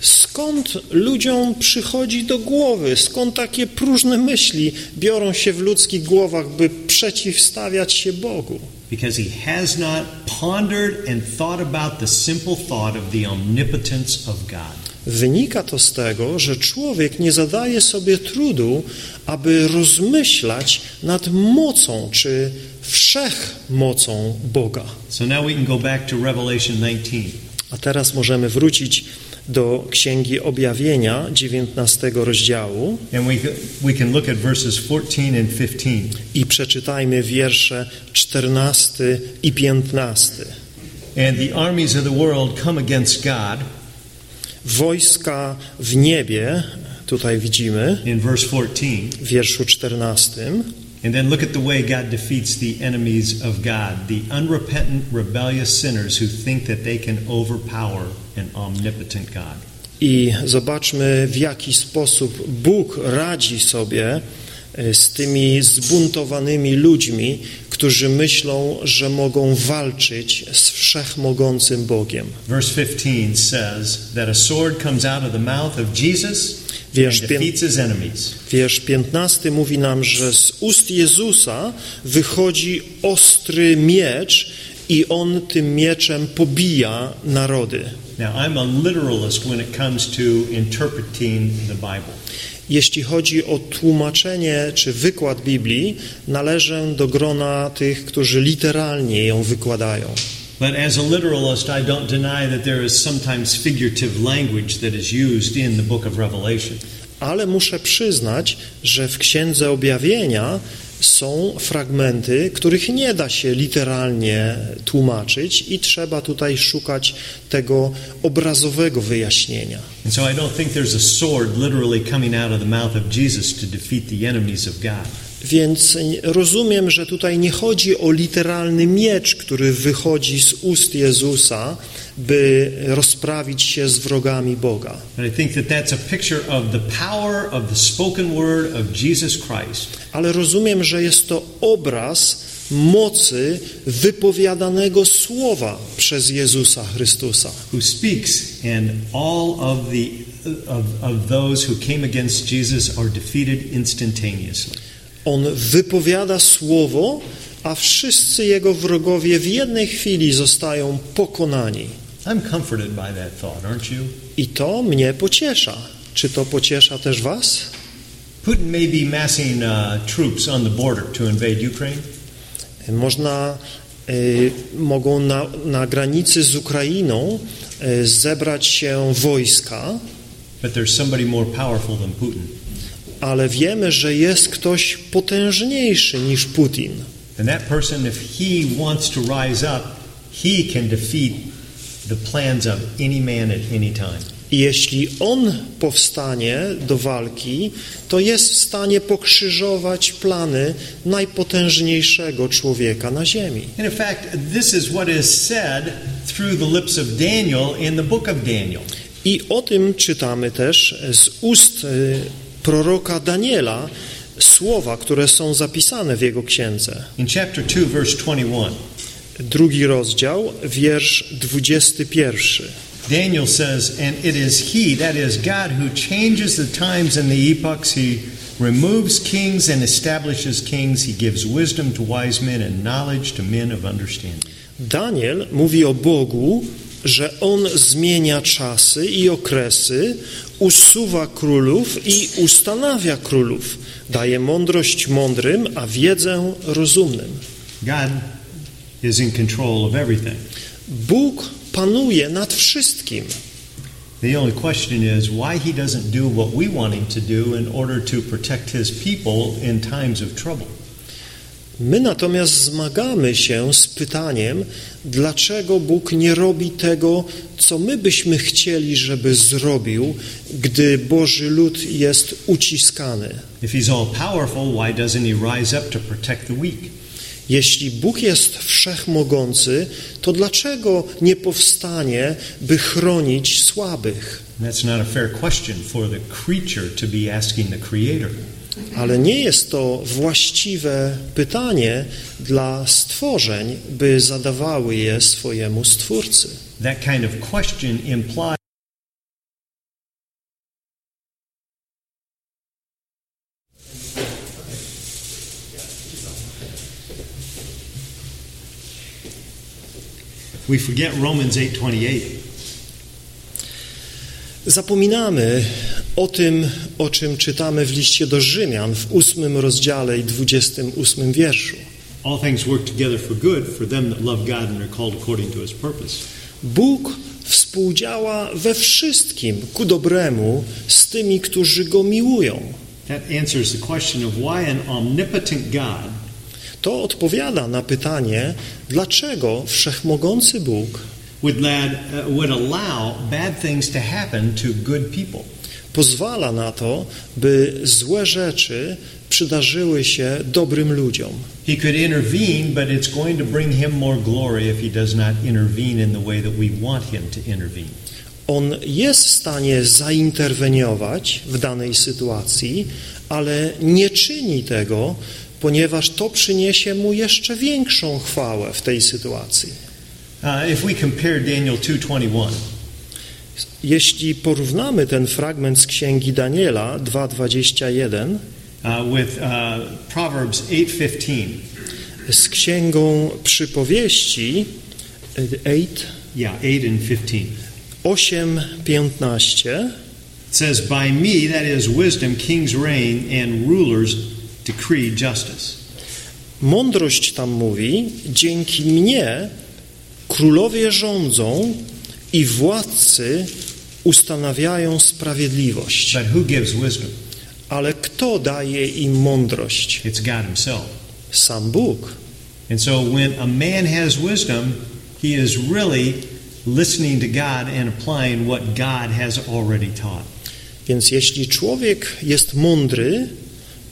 Speaker 2: Skąd ludziom przychodzi do głowy? Skąd takie próżne myśli biorą się w ludzkich głowach, by przeciwstawiać się Bogu?
Speaker 1: Because he has not pondered and thought about the simple thought of the omnipotence of God.
Speaker 2: Wynika to z tego, że człowiek nie zadaje sobie trudu, aby rozmyślać nad mocą czy wszechmocą Boga.
Speaker 1: So now we can go back to Revelation 19.
Speaker 2: A teraz możemy wrócić do Księgi Objawienia, 19 rozdziału
Speaker 1: And we, we can look at verses 14 and 15.
Speaker 2: i przeczytajmy wiersze 14 i 15.
Speaker 1: And the armies of the world come against God,
Speaker 2: Wojska w niebie, tutaj widzimy,
Speaker 1: in verse 14.
Speaker 2: w wierszu 14.
Speaker 1: And then look at the way God defeats the enemies of God, the unrepentant, rebellious sinners who think that they can overpower an omnipotent God.
Speaker 2: I zobaczmy, w jaki sposób Bóg radzi sobie z tymi zbuntowanymi ludźmi, którzy myślą, że mogą walczyć z wszechmogącym Bogiem.
Speaker 1: Verse 15 says that a sword comes out of the mouth of Jesus and
Speaker 2: Wiersz, pię-
Speaker 1: defeats his enemies.
Speaker 2: wiersz 15 mówi nam, że z ust Jezusa wychodzi ostry miecz i on tym mieczem pobija narody.
Speaker 1: Now, I'm a literalist when it comes to interpreting the Bible.
Speaker 2: Jeśli chodzi o tłumaczenie czy wykład Biblii, należę do grona tych, którzy literalnie ją wykładają.
Speaker 1: But as a literalist, I don't deny that there is sometimes figurative language that is used in the book of Revelation.
Speaker 2: Ale muszę przyznać, że w Księdze Objawienia są fragmenty, których nie da się literalnie tłumaczyć i trzeba tutaj szukać tego obrazowego wyjaśnienia.
Speaker 1: So I don't think there's a sword literally coming out of the mouth of Jesus to defeat the enemies of God.
Speaker 2: Więc rozumiem, że tutaj nie chodzi o literalny miecz, który wychodzi z ust Jezusa, by rozprawić się z wrogami Boga. Ale rozumiem, że jest to obraz mocy wypowiadanego słowa przez Jezusa Chrystusa,
Speaker 1: who speaks, and all of the of, of those who came against Jesus are defeated instantaneously.
Speaker 2: On wypowiada słowo, a wszyscy jego wrogowie w jednej chwili zostają pokonani.
Speaker 1: Thought?
Speaker 2: I to mnie pociesza. Czy to pociesza też was?
Speaker 1: Putin may be massing uh, troops on the border to invade Ukraine,
Speaker 2: Można, y, mogą na, na granicy z Ukrainą y, zebrać się wojska,
Speaker 1: but there's somebody more powerful than Putin.
Speaker 2: Ale wiemy, że jest ktoś potężniejszy niż Putin.
Speaker 1: And that person, if he wants to rise up, he can defeat the plans of any man at any time.
Speaker 2: Jeśli on powstanie do walki, to jest w stanie pokrzyżować plany najpotężniejszego człowieka na ziemi.
Speaker 1: And in fact, this is what is said through the lips of Daniel in the book of Daniel.
Speaker 2: I o tym czytamy też z ust y, proroka Daniela słowa, które są zapisane w jego księdze.
Speaker 1: In chapter 2, verse 21,
Speaker 2: Drugi rozdział, wiersz 21.
Speaker 1: Daniel says, And it is he, that is God, who changes the times and the epochs. He removes kings and establishes kings. He gives wisdom to wise men and knowledge to men of understanding.
Speaker 2: Daniel mówi o Bogu, że On zmienia czasy i okresy, usuwa królów i ustanawia królów, daje mądrość mądrym, a wiedzę rozumnym.
Speaker 1: God is in control of everything.
Speaker 2: Bóg panuje nad wszystkim.
Speaker 1: The only question is why he doesn't do what we want him to do in order to protect his people in times of trouble.
Speaker 2: My natomiast zmagamy się z pytaniem, dlaczego Bóg nie robi tego, co my byśmy chcieli, żeby zrobił, gdy Boży lud jest uciskany. Jeśli Bóg jest wszechmogący, to dlaczego nie powstanie, by chronić słabych?
Speaker 1: That's not a fair question for the creature to be asking the creator.
Speaker 2: Ale nie jest to właściwe pytanie dla stworzeń, by zadawały je swojemu Stwórcy.
Speaker 1: That kind of question implies we forget Romans 8:28.
Speaker 2: Zapominamy o tym, o czym czytamy w liście do Rzymian w ósmym rozdziale i dwudziestym ósmym wierszu.
Speaker 1: All things work together for good for them that love God and are called according to his purpose.
Speaker 2: Bóg współdziała we wszystkim ku dobremu z tymi, którzy Go miłują.
Speaker 1: That answers the question of why an omnipotent God
Speaker 2: To odpowiada na pytanie, dlaczego wszechmogący Bóg
Speaker 1: would, uh, allow bad things to happen to good people.
Speaker 2: Pozwala na to, by złe rzeczy przydarzyły się dobrym ludziom.
Speaker 1: He could intervene, but it's going to bring him more glory if he does not intervene in the way that we want him to intervene.
Speaker 2: On jest w stanie zainterweniować w danej sytuacji, ale nie czyni tego, ponieważ to przyniesie mu jeszcze większą chwałę w tej sytuacji.
Speaker 1: Uh, if we compare Daniel 2:21,
Speaker 2: Jeśli porównamy ten fragment z księgi Daniela 2:21
Speaker 1: uh, with uh, Proverbs 8:15,
Speaker 2: z księgą przypowieści y, 8
Speaker 1: yeah, 8 and 15.
Speaker 2: 8:15
Speaker 1: It says, By me, that is wisdom, kings reign and rulers decree justice.
Speaker 2: Mądrość tam mówi, dzięki mnie królowie rządzą i władcy ustanawiają sprawiedliwość.
Speaker 1: But who gives wisdom?
Speaker 2: Ale kto daje im mądrość?
Speaker 1: It's God Himself.
Speaker 2: Sam Bóg.
Speaker 1: And so when a man has wisdom, he is really listening to God and applying what God has already taught.
Speaker 2: Więc jeśli człowiek jest mądry,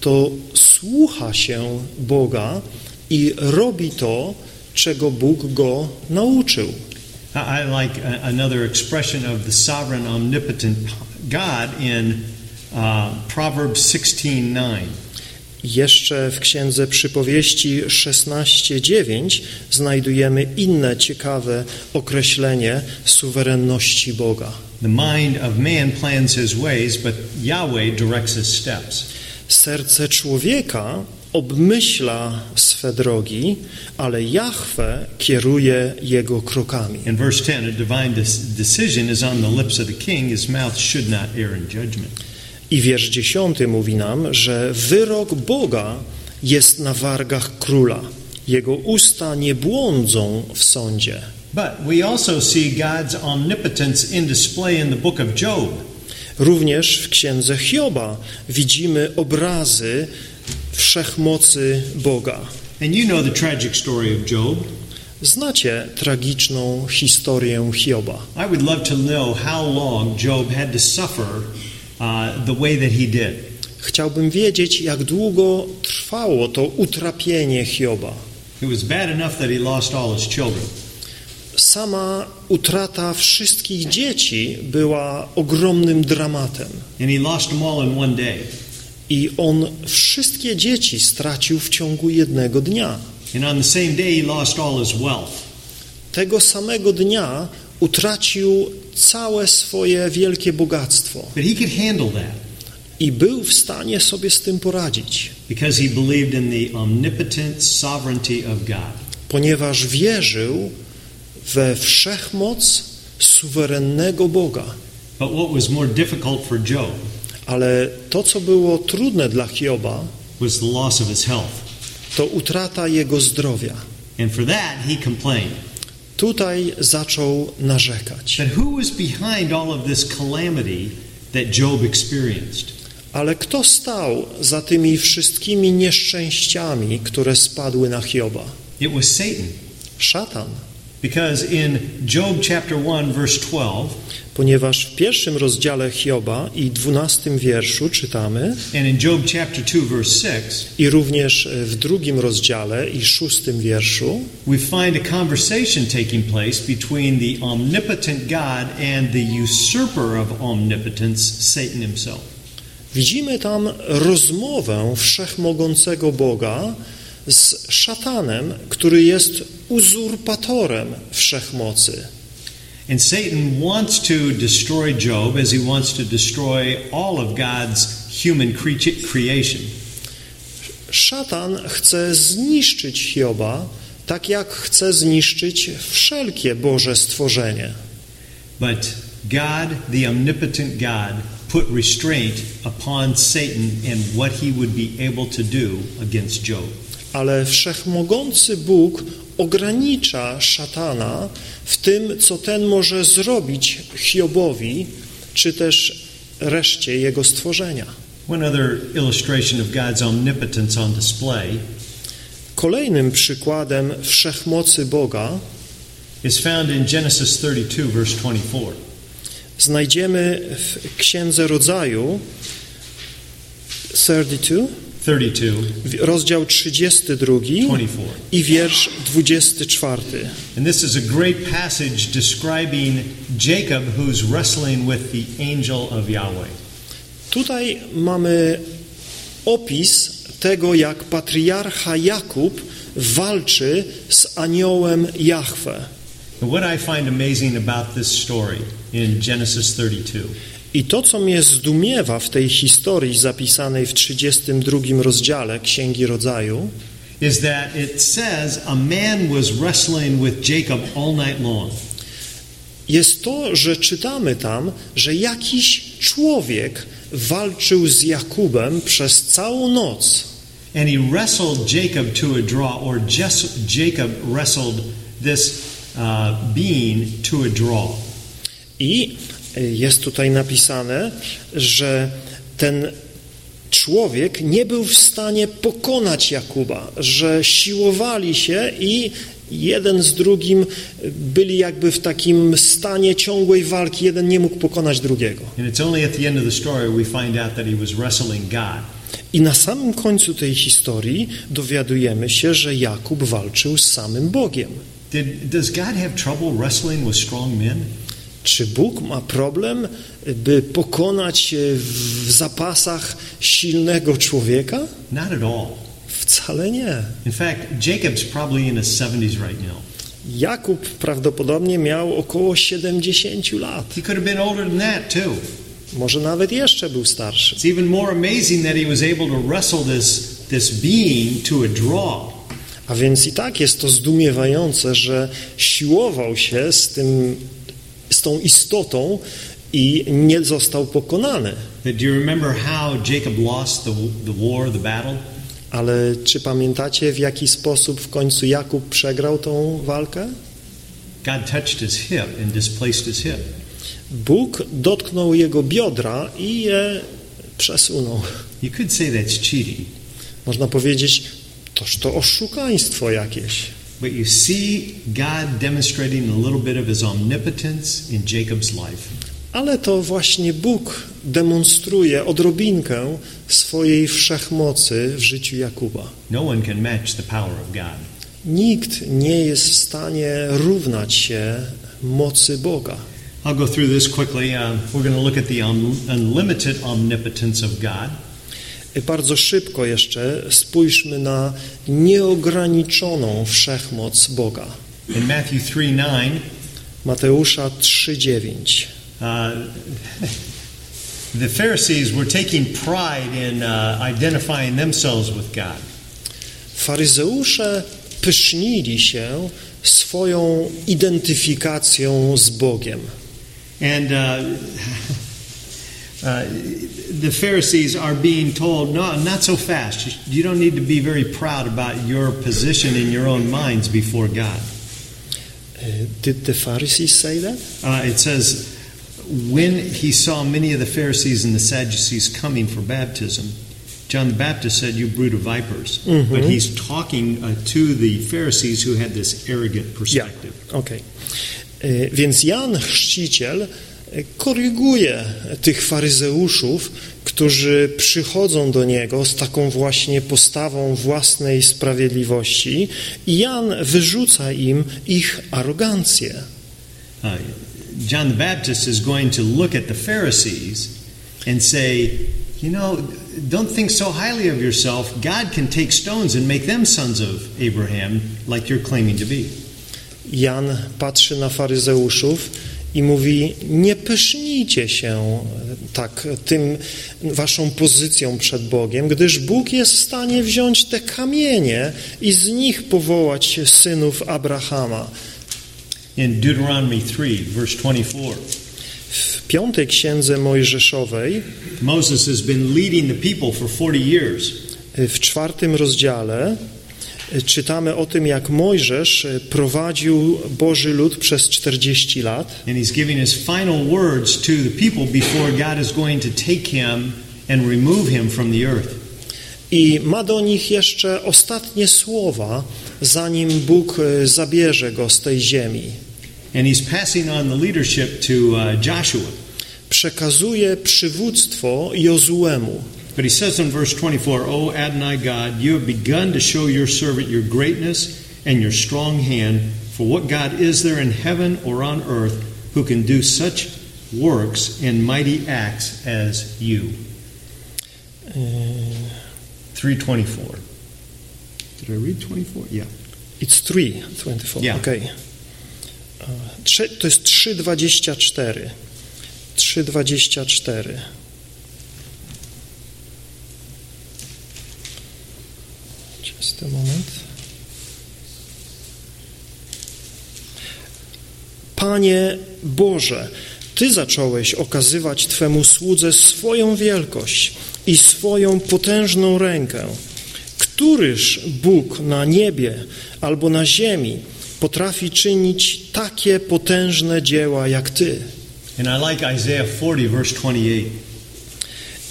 Speaker 2: to słucha się Boga i robi to, czego Bóg go nauczył.
Speaker 1: I like a- another expression of the sovereign, omnipotent God in uh, Proverbs 16:9.
Speaker 2: Jeszcze w Księdze Przypowieści 16:9 znajdujemy inne ciekawe określenie suwerenności Boga.
Speaker 1: The mind of man plans his ways, but Yahweh directs his steps.
Speaker 2: Serce człowieka obmyśla swe drogi, ale Jahwe kieruje jego krokami.
Speaker 1: In verse 10, a divine decision is on the lips of the king. His mouth should not err in judgment.
Speaker 2: I wiersz dziesiąty mówi nam, że wyrok Boga jest na wargach króla. Jego usta nie błądzą w sądzie.
Speaker 1: But we also see God's omnipotence in display in the book of Job.
Speaker 2: Również w księdze Hioba widzimy obrazy wszechmocy Boga.
Speaker 1: And you know the tragic story of Job.
Speaker 2: Znacie tragiczną historię Hioba.
Speaker 1: I would love to know how long Job had to suffer uh, the way that he did.
Speaker 2: Chciałbym wiedzieć, jak długo trwało to utrapienie Hioba.
Speaker 1: It was bad enough that he lost all his children.
Speaker 2: Sama utrata wszystkich dzieci była ogromnym dramatem.
Speaker 1: And he lost them all in one day.
Speaker 2: I on wszystkie dzieci stracił w ciągu jednego dnia.
Speaker 1: And on the same day, he lost all his wealth.
Speaker 2: Tego samego dnia utracił całe swoje wielkie bogactwo
Speaker 1: But he could handle that
Speaker 2: i był w stanie sobie z tym poradzić,
Speaker 1: because he believed in the omnipotent sovereignty of God.
Speaker 2: ponieważ wierzył we wszechmoc suwerennego Boga.
Speaker 1: But what was more difficult for Job
Speaker 2: Ale to, co było trudne dla Hioba,
Speaker 1: was the loss of his health.
Speaker 2: to utrata jego zdrowia.
Speaker 1: And for that, he complained.
Speaker 2: Tutaj zaczął narzekać.
Speaker 1: But who was behind all of this calamity that Job experienced?
Speaker 2: Ale kto stał za tymi wszystkimi nieszczęściami, które spadły na Hioba?
Speaker 1: It was Satan.
Speaker 2: Szatan.
Speaker 1: Because in Job chapter 1, verse 12,
Speaker 2: Ponieważ w pierwszym rozdziale Hioba i dwunastym wierszu czytamy
Speaker 1: and in Job chapter 2, verse 6,
Speaker 2: i również w drugim rozdziale i szóstym wierszu
Speaker 1: we find a conversation taking place between the omnipotent God and the usurper of omnipotence, Satan himself.
Speaker 2: widzimy tam rozmowę wszechmogącego Boga z szatanem, który jest uzurpatorem wszechmocy.
Speaker 1: And Satan wants to destroy Job as he wants to destroy all of God's human crea- creation.
Speaker 2: Szatan chce zniszczyć Hioba, tak jak chce zniszczyć wszelkie Boże stworzenie.
Speaker 1: But God, the omnipotent God, put restraint upon Satan and what he would be able to do against Job.
Speaker 2: Ale wszechmogący Bóg ogranicza szatana w tym, co ten może zrobić Hiobowi, czy też reszcie jego stworzenia.
Speaker 1: Display
Speaker 2: Kolejnym przykładem wszechmocy Boga
Speaker 1: is found in Genesis 32, verse 24.
Speaker 2: znajdziemy w Księdze Rodzaju 32,
Speaker 1: 32,
Speaker 2: rozdział 32
Speaker 1: 24.
Speaker 2: i wiersz 24.
Speaker 1: And this is a great passage describing Jacob who's wrestling with the angel of Yahweh.
Speaker 2: Tutaj mamy opis tego, jak patriarcha Jakub walczy z aniołem Jahwe.
Speaker 1: And what I find amazing about this story in Genesis 32
Speaker 2: I to, co mnie zdumiewa w tej historii zapisanej w 32 rozdziale Księgi Rodzaju,
Speaker 1: is that it says a man was wrestling with Jacob all night long.
Speaker 2: jest to, że czytamy tam, że jakiś człowiek walczył z Jakubem przez całą noc.
Speaker 1: And he wrestled Jacob to a draw, or just Jacob wrestled this uh, being to a draw.
Speaker 2: I jest tutaj napisane, że ten człowiek nie był w stanie pokonać Jakuba, że siłowali się i jeden z drugim byli jakby w takim stanie ciągłej walki, jeden nie mógł pokonać drugiego. I na samym końcu tej historii dowiadujemy się, że Jakub walczył z samym Bogiem.
Speaker 1: Did, does God have trouble wrestling with strong men?
Speaker 2: Czy Bóg ma problem, by pokonać w zapasach silnego człowieka?
Speaker 1: Not at all.
Speaker 2: Wcale nie.
Speaker 1: In fact, Jacob's probably in his 70s right now.
Speaker 2: Jakub prawdopodobnie miał około 70 lat.
Speaker 1: He could have been older than that too.
Speaker 2: Może nawet jeszcze był starszy.
Speaker 1: It's even more amazing that he was able to wrestle this, this being to a draw.
Speaker 2: A więc i tak jest to zdumiewające, że siłował się z, tym, tą istotą i nie został pokonany. Ale czy pamiętacie, w jaki sposób w końcu Jakub przegrał tą walkę?
Speaker 1: God touched his hip and displaced his hip.
Speaker 2: Bóg dotknął jego biodra i je przesunął.
Speaker 1: You could say that's cheating,
Speaker 2: Można powiedzieć, toż to oszukaństwo jakieś.
Speaker 1: But you see God demonstrating a little bit of his omnipotence in Jacob's life.
Speaker 2: Ale to właśnie Bóg demonstruje odrobinkę swojej wszechmocy w życiu Jakuba.
Speaker 1: No one can match the power of God.
Speaker 2: Nikt nie jest w stanie równać się mocy Boga.
Speaker 1: I'll go through this quickly. Uh, we're going to look at the un- unlimited omnipotence of God.
Speaker 2: Bardzo szybko jeszcze spójrzmy na nieograniczoną wszechmoc Boga.
Speaker 1: In Matthew 3 9,
Speaker 2: Mateusza 3:9.
Speaker 1: uh, the Pharisees were taking pride in uh, identifying themselves with God.
Speaker 2: Faryzeusze pysznili się swoją identyfikacją z Bogiem.
Speaker 1: And uh, uh, the Pharisees are being told, no, not so fast. You don't need to be very proud about your position in your own minds before God.
Speaker 2: Did the Pharisees say that?
Speaker 1: Uh, it says, when he saw many of the Pharisees and the Sadducees coming for baptism, John the Baptist said, You brood of vipers.
Speaker 2: Mhm.
Speaker 1: But he's talking uh, to the Pharisees who had this arrogant perspective.
Speaker 2: Okej. E, Więc Jan Chrzciciel koryguje tych faryzeuszów, którzy przychodzą do niego z taką właśnie postawą własnej sprawiedliwości i Jan wyrzuca im ich arogancję.
Speaker 1: Uh, John the Baptist is going to look at the Pharisees and say, You know, don't think so highly of yourself. God can take stones and make them sons of Abraham, like you're claiming to be.
Speaker 2: Jan patrzy na faryzeuszów i mówi: Nie pysznijcie się tak tym waszą pozycją przed Bogiem, gdyż Bóg jest w stanie wziąć te kamienie i z nich powołać synów Abrahama.
Speaker 1: In Deuteronomy 3, verse 24,
Speaker 2: W piątej księdze Mojżeszowej,
Speaker 1: Moses has been leading the people for 40 years.
Speaker 2: w czwartym rozdziale, czytamy o tym, jak Mojżesz prowadził Boży lud przez 40 lat.
Speaker 1: And he's giving his final words to the people before God is going to take him and remove him from the earth.
Speaker 2: I ma do nich jeszcze ostatnie słowa, zanim Bóg e, zabierze go z tej ziemi.
Speaker 1: And he's passing on the leadership to uh, Joshua.
Speaker 2: Przekazuje przywództwo Jozuemu.
Speaker 1: But he says in verse 24, O Adonai God, you have begun to show your servant your greatness and your strong hand. For what God is there in heaven or on earth who can do such works and mighty acts as you? Uh, 324. Did I read 24? Yeah.
Speaker 2: It's 3, 24,
Speaker 1: Yeah.
Speaker 2: okej. E, uh, Trze- To jest 3,24. 3,24. A moment. Panie Boże, Ty zacząłeś okazywać Twemu słudze swoją wielkość i swoją potężną rękę. Któryż Bóg na niebie albo na ziemi potrafi czynić takie potężne dzieła jak Ty?
Speaker 1: And I like Isaiah 40, verse 28.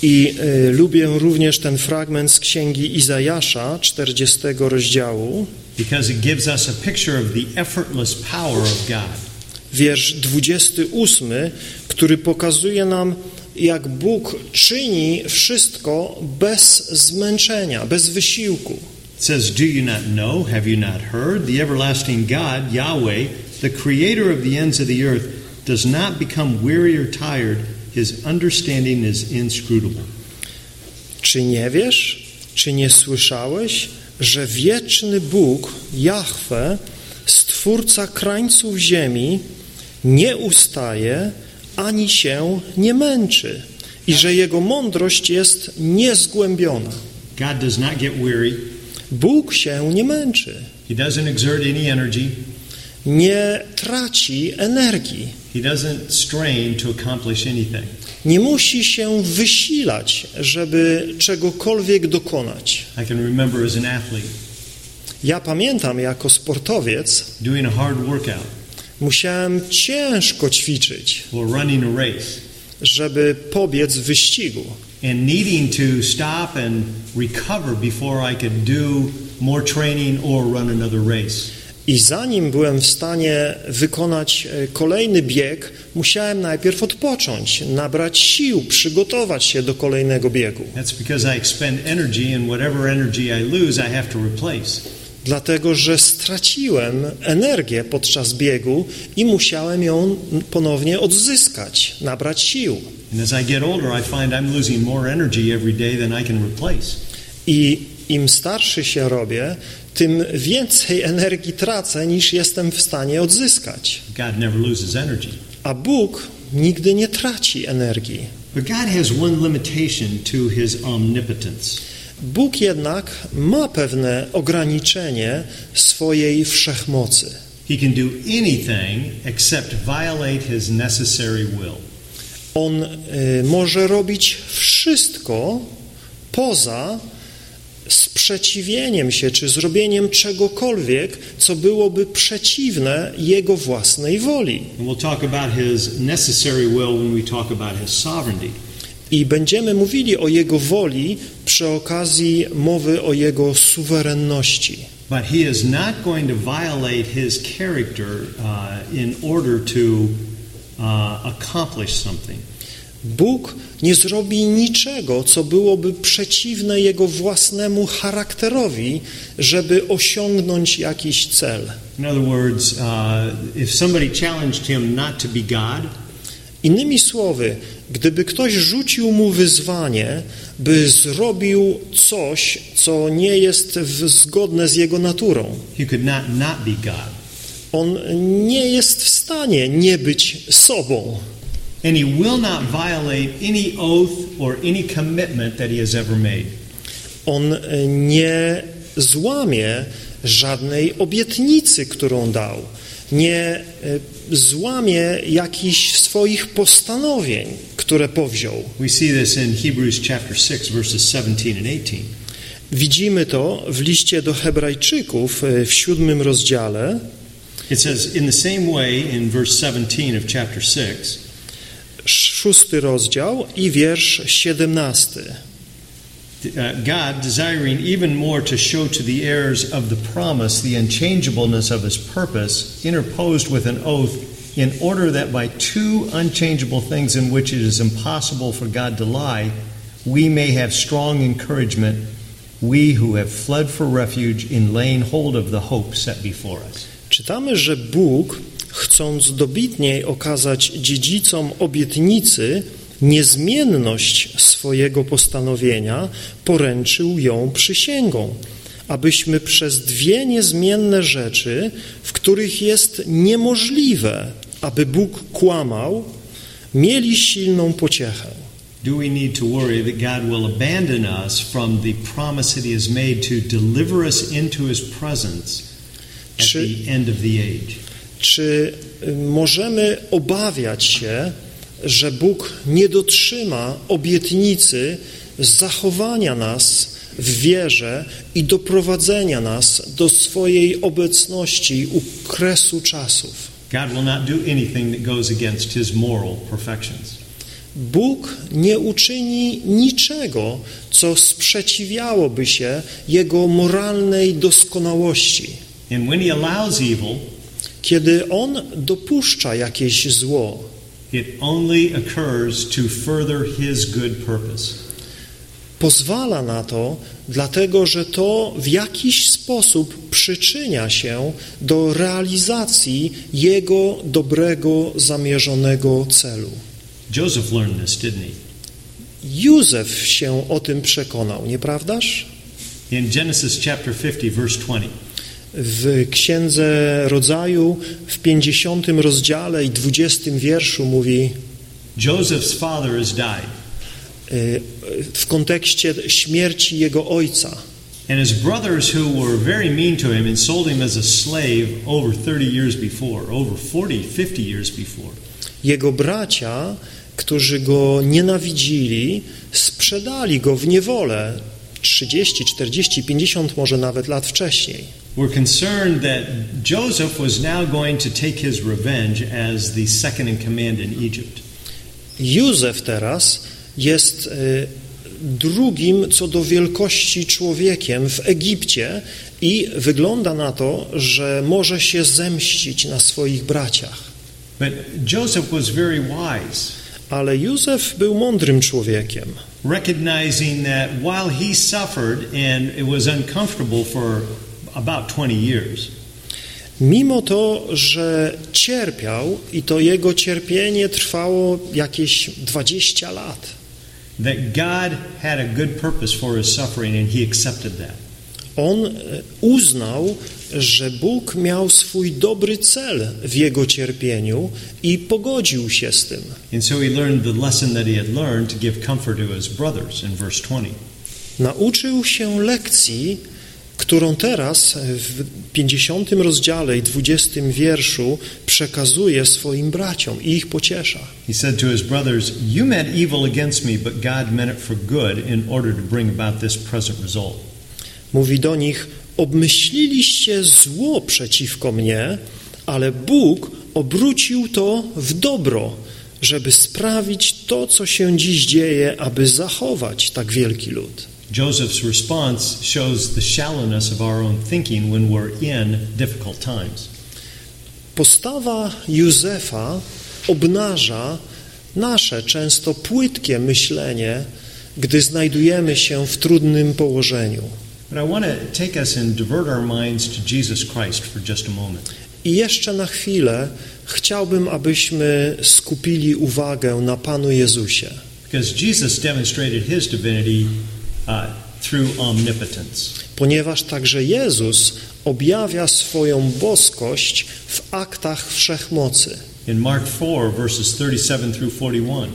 Speaker 2: I y, lubię również ten fragment z księgi Izajasza, 40 rozdziału,
Speaker 1: because it gives us a picture of the effortless power of God.
Speaker 2: wiersz 28, który pokazuje nam, jak Bóg czyni wszystko bez zmęczenia, bez wysiłku.
Speaker 1: It says, Do you not know? Have you not heard? The everlasting God, Yahweh, the creator of the ends of the earth, does not become weary or tired, his understanding is inscrutable.
Speaker 2: Czy nie wiesz, czy nie słyszałeś, że wieczny Bóg, Jahwe, Stwórca krańców ziemi, nie ustaje ani się nie męczy i że Jego mądrość jest niezgłębiona.
Speaker 1: God does not get weary.
Speaker 2: Bóg się nie męczy,
Speaker 1: He doesn't exert any energy.
Speaker 2: nie traci energii,
Speaker 1: He doesn't strain to accomplish anything.
Speaker 2: nie musi się wysilać, żeby czegokolwiek dokonać.
Speaker 1: I can remember as an athlete
Speaker 2: Ja pamiętam jako sportowiec
Speaker 1: doing a hard workout
Speaker 2: musiałem ciężko ćwiczyć,
Speaker 1: or running a race
Speaker 2: żeby pobiec wyścigu.
Speaker 1: and needing to stop and recover before I could do more training or run another race.
Speaker 2: I zanim byłem w stanie wykonać e, kolejny bieg, musiałem najpierw odpocząć, nabrać sił, przygotować się do kolejnego biegu. Dlatego, że straciłem energię podczas biegu i musiałem ją ponownie odzyskać, nabrać sił.
Speaker 1: And as I get older, I find I'm losing more energy every day than I can replace.
Speaker 2: I im starszy się robię, tym więcej energii tracę niż jestem w stanie odzyskać. A Bóg nigdy nie traci energii. Bóg jednak ma pewne ograniczenie swojej wszechmocy.
Speaker 1: He can do anything except violate his necessary will.
Speaker 2: On y, może robić wszystko poza sprzeciwieniem się czy zrobieniem czegokolwiek, co byłoby przeciwne jego własnej woli.
Speaker 1: We'll.
Speaker 2: I będziemy mówili o jego woli przy okazji mowy o jego suwerenności.
Speaker 1: But he is not going to violate his character uh, in order to uh, accomplish something.
Speaker 2: Bóg nie zrobi niczego, co byłoby przeciwne jego własnemu charakterowi, żeby osiągnąć jakiś cel.
Speaker 1: Words, uh, God,
Speaker 2: Innymi słowy, gdyby ktoś rzucił mu wyzwanie, by zrobił coś, co nie jest w- zgodne z jego naturą,
Speaker 1: not not
Speaker 2: on nie jest w stanie nie być sobą.
Speaker 1: And he will not violate any oath or any commitment that he has ever made.
Speaker 2: On e, nie złamie żadnej obietnicy, którą dał. Nie e, złamie jakichś swoich postanowień, które powziął.
Speaker 1: We see this in Hebrews chapter 6 verses 17 and 18.
Speaker 2: Widzimy to w liście do Hebrajczyków e, w siódmym rozdziale.
Speaker 1: It says in the same way in verse 17 of chapter 6,
Speaker 2: szósty rozdział i wiersz siedemnasty.
Speaker 1: uh, God desiring even more to show to the heirs of the promise the unchangeableness of his purpose interposed with an oath in order that by two unchangeable things in which it is impossible for God to lie we may have strong encouragement we who have fled for refuge in laying hold of the hope set before us.
Speaker 2: Czytamy, że Bóg, chcąc dobitniej okazać dziedzicom obietnicy niezmienność swojego postanowienia, poręczył ją przysięgą, abyśmy przez dwie niezmienne rzeczy, w których jest niemożliwe, aby Bóg kłamał, mieli silną pociechę.
Speaker 1: Do we need to worry that God will abandon us from the promise that He has made to deliver us into His presence at
Speaker 2: Czy-
Speaker 1: the end of the age?
Speaker 2: Czy y, możemy obawiać się, że Bóg nie dotrzyma obietnicy zachowania nas w wierze i doprowadzenia nas do swojej obecności u kresu czasów?
Speaker 1: God will not do anything that goes against His moral perfections.
Speaker 2: Bóg nie uczyni niczego, co sprzeciwiałoby się Jego moralnej doskonałości.
Speaker 1: And when He allows evil,
Speaker 2: Kiedy On dopuszcza jakieś zło,
Speaker 1: it only occurs to further His good purpose.
Speaker 2: pozwala na to, dlatego że to w jakiś sposób przyczynia się do realizacji jego dobrego, zamierzonego celu.
Speaker 1: Joseph learned this, didn't he?
Speaker 2: Józef się o tym przekonał, nieprawdaż?
Speaker 1: In Genesis chapter 50, verse 20.
Speaker 2: W Księdze Rodzaju w 50 rozdziale i 20 wierszu mówi
Speaker 1: Joseph's father has died,
Speaker 2: y, w kontekście śmierci jego ojca.
Speaker 1: and his brothers, who were very mean to him and sold him as a slave over 30 years before, over 40, 50 years before,
Speaker 2: Jego bracia, którzy go nienawidzili, sprzedali go w niewolę 30, 40, 50 może nawet lat wcześniej.
Speaker 1: Were concerned that Joseph was now going to take his revenge as the second in command in Egypt.
Speaker 2: Józef teraz jest y, drugim co do wielkości człowiekiem w Egipcie i wygląda na to, że może się zemścić na swoich braciach.
Speaker 1: But Joseph was very wise,
Speaker 2: Ale Józef był mądrym człowiekiem.
Speaker 1: recognizing that while he suffered and it was uncomfortable for about 20 years,
Speaker 2: Mimo to, że cierpiał i to jego cierpienie trwało jakieś 20 lat,
Speaker 1: that God had a good purpose for his suffering and he accepted that.
Speaker 2: on e, uznał, że Bóg miał swój dobry cel w jego cierpieniu i pogodził się z tym.
Speaker 1: And so he learned the lesson that he had learned to give comfort to his brothers in verse 20.
Speaker 2: Nauczył się lekcji, którą teraz w 50 rozdziale i 20 wierszu przekazuje swoim braciom i ich pociesza.
Speaker 1: He said to his brothers, You meant evil against me, but God meant it for good in order to bring about this present result.
Speaker 2: Mówi do nich: Obmyśliliście zło przeciwko mnie, ale Bóg obrócił to w dobro, żeby sprawić to, co się dziś dzieje, aby zachować tak wielki lud.
Speaker 1: Joseph's response shows the shallowness of our own thinking when we're in difficult times.
Speaker 2: Postawa Józefa obnaża nasze często płytkie myślenie, gdy znajdujemy się w trudnym położeniu.
Speaker 1: But I want to take us and divert our minds to Jesus Christ for just a moment.
Speaker 2: I jeszcze na chwilę chciałbym, abyśmy skupili uwagę na Panu Jezusie,
Speaker 1: Because Jesus demonstrated his divinity.
Speaker 2: Ponieważ także Jezus objawia swoją boskość w aktach wszechmocy.
Speaker 1: In Mark 4, verses 37 through 41,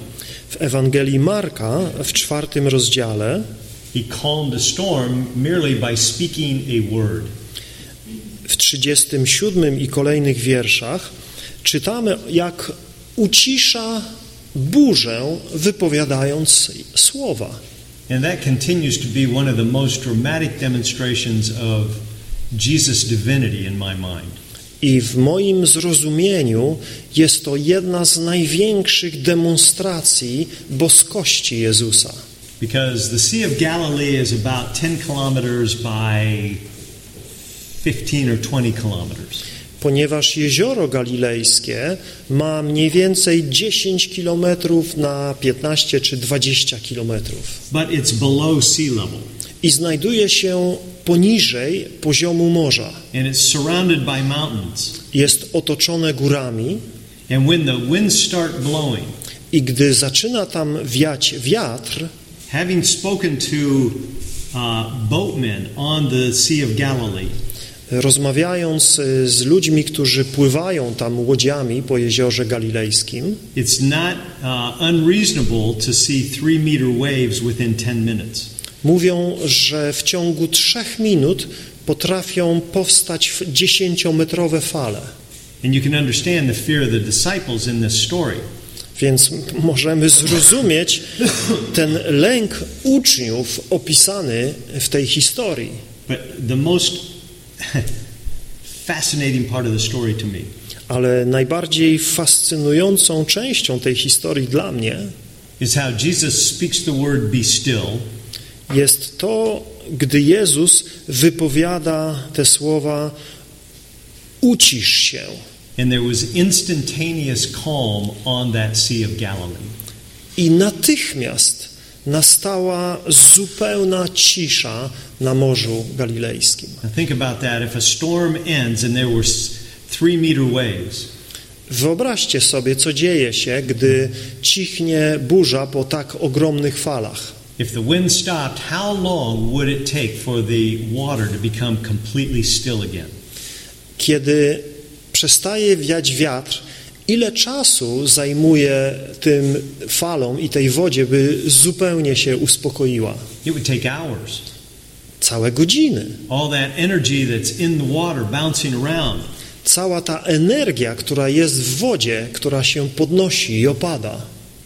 Speaker 2: W Ewangelii Marka w czwartym rozdziale
Speaker 1: he calmed a storm merely by speaking a word.
Speaker 2: w 37 i kolejnych wierszach czytamy, jak ucisza burzę, wypowiadając słowa.
Speaker 1: And that continues to be one of the most dramatic demonstrations of Jesus' divinity in my mind.
Speaker 2: I w moim zrozumieniu jest to jedna z największych demonstracji boskości Jezusa.
Speaker 1: Because the Sea of Galilee is about 10 kilometers by 15 or 20 kilometers.
Speaker 2: Ponieważ jezioro galilejskie ma mniej więcej 10 kilometrów na 15 czy 20 kilometrów
Speaker 1: But it's below sea level.
Speaker 2: i znajduje się poniżej poziomu morza.
Speaker 1: And it's surrounded by mountains.
Speaker 2: Jest otoczone górami
Speaker 1: And when the winds start blowing,
Speaker 2: i gdy zaczyna tam wiać wiatr,
Speaker 1: having spoken to uh, boatmen on the Sea of Galilee,
Speaker 2: rozmawiając y, z ludźmi, którzy pływają tam łodziami po jeziorze galilejskim,
Speaker 1: it's not uh, unreasonable to see three meter waves within 10 minutes.
Speaker 2: mówią, że w ciągu trzech minut potrafią powstać dziesięciometrowe fale.
Speaker 1: And you can understand the fear of the disciples in this story.
Speaker 2: Więc możemy zrozumieć ten lęk uczniów opisany w tej historii.
Speaker 1: But the most fascinating part of the story to me
Speaker 2: Ale najbardziej fascynującą częścią tej historii dla mnie
Speaker 1: is how Jesus speaks the word be still,
Speaker 2: jest to, gdy Jezus wypowiada te słowa ucisz się.
Speaker 1: and there was instantaneous calm on that Sea of Galilee.
Speaker 2: I natychmiast nastała zupełna cisza na Morzu Galilejskim.
Speaker 1: Now think about that. If a storm ends and there were s- three meter waves,
Speaker 2: Wyobraźcie sobie, co dzieje się, gdy cichnie burza po tak ogromnych falach.
Speaker 1: if the wind stopped, how long would it take for the water to become completely still again?
Speaker 2: Kiedy przestaje wiać wiatr, ile czasu zajmuje tym falom i tej wodzie, by zupełnie się uspokoiła?
Speaker 1: It would take hours.
Speaker 2: Całe godziny.
Speaker 1: All that energy that's in the water bouncing around.
Speaker 2: Cała ta energia, która jest w wodzie, która się podnosi i opada.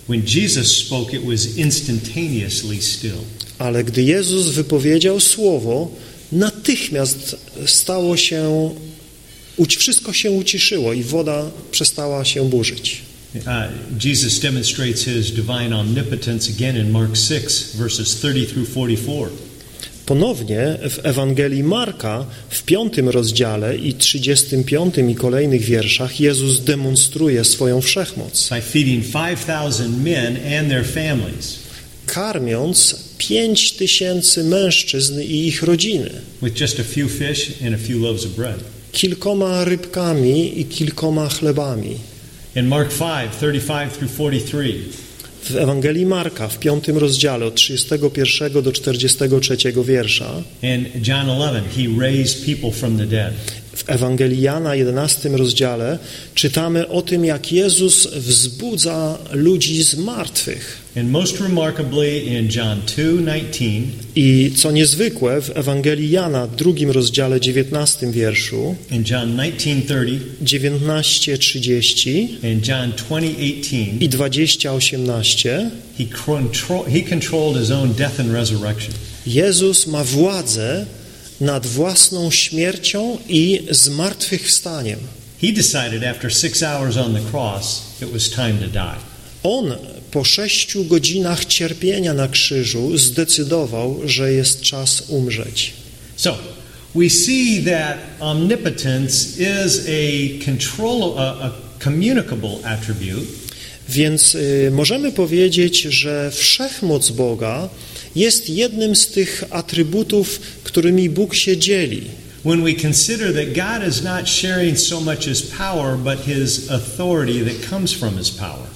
Speaker 1: When Jesus spoke, it was instantaneously still.
Speaker 2: Ale gdy Jezus wypowiedział słowo, natychmiast stało się, wszystko się uciszyło i woda przestała się burzyć.
Speaker 1: Uh, Jesus demonstrates his divine omnipotence again in Mark 6, verses 30 through 44.
Speaker 2: Ponownie w Ewangelii Marka w piątym rozdziale i 35 i kolejnych wierszach Jezus demonstruje swoją wszechmoc,
Speaker 1: By feeding 5,000 men and their families
Speaker 2: karmiąc pięć tysięcy mężczyzn i ich rodziny
Speaker 1: with just a few fish and a few loaves of bread.
Speaker 2: Kilkoma rybkami i kilkoma chlebami.
Speaker 1: In Mark 5, 35 through 43,
Speaker 2: W Ewangelii Marka w piątym rozdziale od 31 do 43 wiersza,
Speaker 1: and John 11, he raised people from the dead.
Speaker 2: W Ewangelii Jana 11 rozdziale czytamy o tym, jak Jezus wzbudza ludzi z martwych.
Speaker 1: And most remarkably in John 2, 19,
Speaker 2: I co niezwykłe, w Ewangelii Jana, drugim rozdziale, 19 wierszu,
Speaker 1: in John 19:30,
Speaker 2: 19:30
Speaker 1: and John 20:18,
Speaker 2: i 20:18,
Speaker 1: he, control, he controlled his own death and resurrection.
Speaker 2: Jezus ma władzę nad własną śmiercią i zmartwychwstaniem.
Speaker 1: He decided after six hours on the cross, it was time to die.
Speaker 2: On po sześciu godzinach cierpienia na krzyżu zdecydował, że jest czas umrzeć.
Speaker 1: So, we see that omnipotence is a control, a, a communicable attribute,
Speaker 2: Więc y, możemy powiedzieć, że wszechmoc Boga jest jednym z tych atrybutów, którymi Bóg się dzieli.
Speaker 1: when we consider that God is not sharing so much his power, but his authority that comes from his power.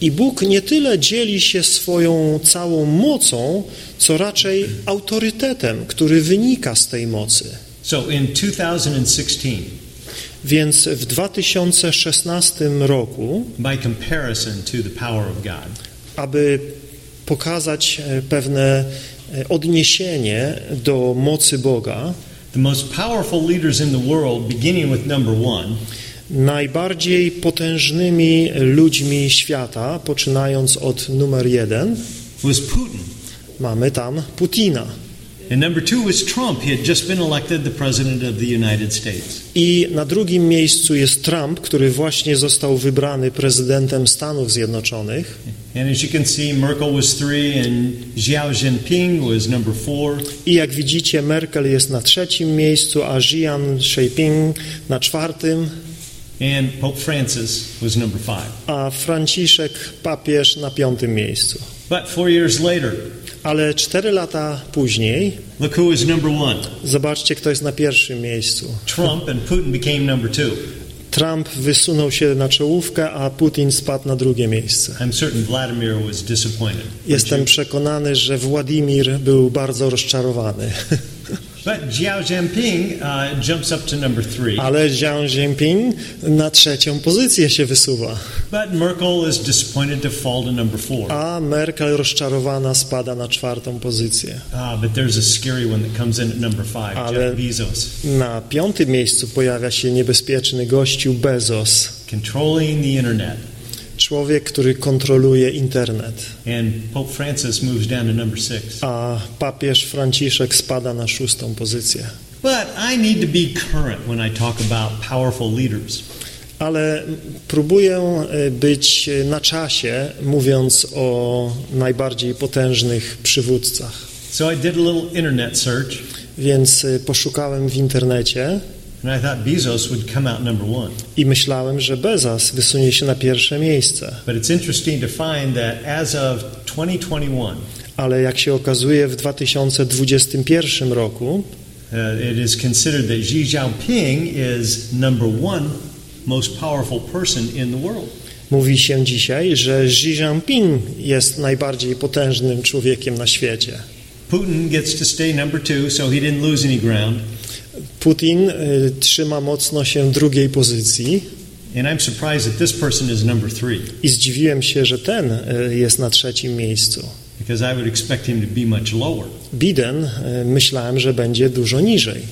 Speaker 2: I Bóg nie tyle dzieli się swoją całą mocą, co raczej autorytetem, który wynika z tej mocy.
Speaker 1: So, in 2016,
Speaker 2: Więc w 2016 roku,
Speaker 1: by comparison to the power of God,
Speaker 2: aby pokazać e, pewne e, odniesienie do mocy Boga,
Speaker 1: the most powerful leaders in the world, beginning with number one,
Speaker 2: najbardziej potężnymi ludźmi świata, poczynając od numer jeden,
Speaker 1: was Putin.
Speaker 2: mamy tam Putina. I na drugim miejscu jest Trump, który właśnie został wybrany prezydentem Stanów Zjednoczonych.
Speaker 1: And as you can see, Merkel was three, and Xiao Jinping was number four.
Speaker 2: I jak widzicie, Merkel jest na trzecim miejscu, a Jian Shui-ping na czwartym,
Speaker 1: And Pope Francis was number five.
Speaker 2: a Franciszek papież na piątym miejscu.
Speaker 1: But four years later,
Speaker 2: Ale cztery lata później,
Speaker 1: look who was number one.
Speaker 2: zobaczcie, kto jest na pierwszym miejscu.
Speaker 1: Trump and Putin became number two.
Speaker 2: Trump wysunął się na czołówkę, a Putin spadł na drugie miejsce. Jestem przekonany, że Władimir był bardzo rozczarowany.
Speaker 1: But Jinping uh, jumps up to number three.
Speaker 2: Ale Xi Jinping na trzecią pozycję się wysuwa,
Speaker 1: But Merkel is disappointed to fall to number four.
Speaker 2: a Merkel rozczarowana spada na czwartą pozycję.
Speaker 1: Ah, but there's a scary one that comes in at number five,
Speaker 2: Ale-
Speaker 1: Bezos,
Speaker 2: Na piątym miejscu pojawia się niebezpieczny gościu Bezos,
Speaker 1: controlling the internet.
Speaker 2: Człowiek, który kontroluje internet, a papież Franciszek spada na szóstą pozycję. Ale próbuję e, być na czasie, mówiąc o najbardziej potężnych przywódcach.
Speaker 1: So I did a little internet search,
Speaker 2: Więc e, poszukałem w internecie
Speaker 1: I thought Bezos would come out number one.
Speaker 2: i myślałem, że Bezos wysunie się na pierwsze miejsce.
Speaker 1: But it's interesting to find that as of 2021,
Speaker 2: ale jak się okazuje w 2021 roku
Speaker 1: Uh, it is considered that Xi Jinping is number one most powerful person in the world.
Speaker 2: mówi się dzisiaj, że Xi Jinping jest najbardziej potężnym człowiekiem na świecie.
Speaker 1: Putin gets to stay number two, so he didn't lose any ground.
Speaker 2: Putin y, trzyma mocno się drugiej pozycji
Speaker 1: And I'm surprised that this person is number three,
Speaker 2: i zdziwiłem się, że ten y, jest na trzecim miejscu.
Speaker 1: because I would expect him to be much lower.
Speaker 2: Biden y, myślałem, że będzie dużo niżej.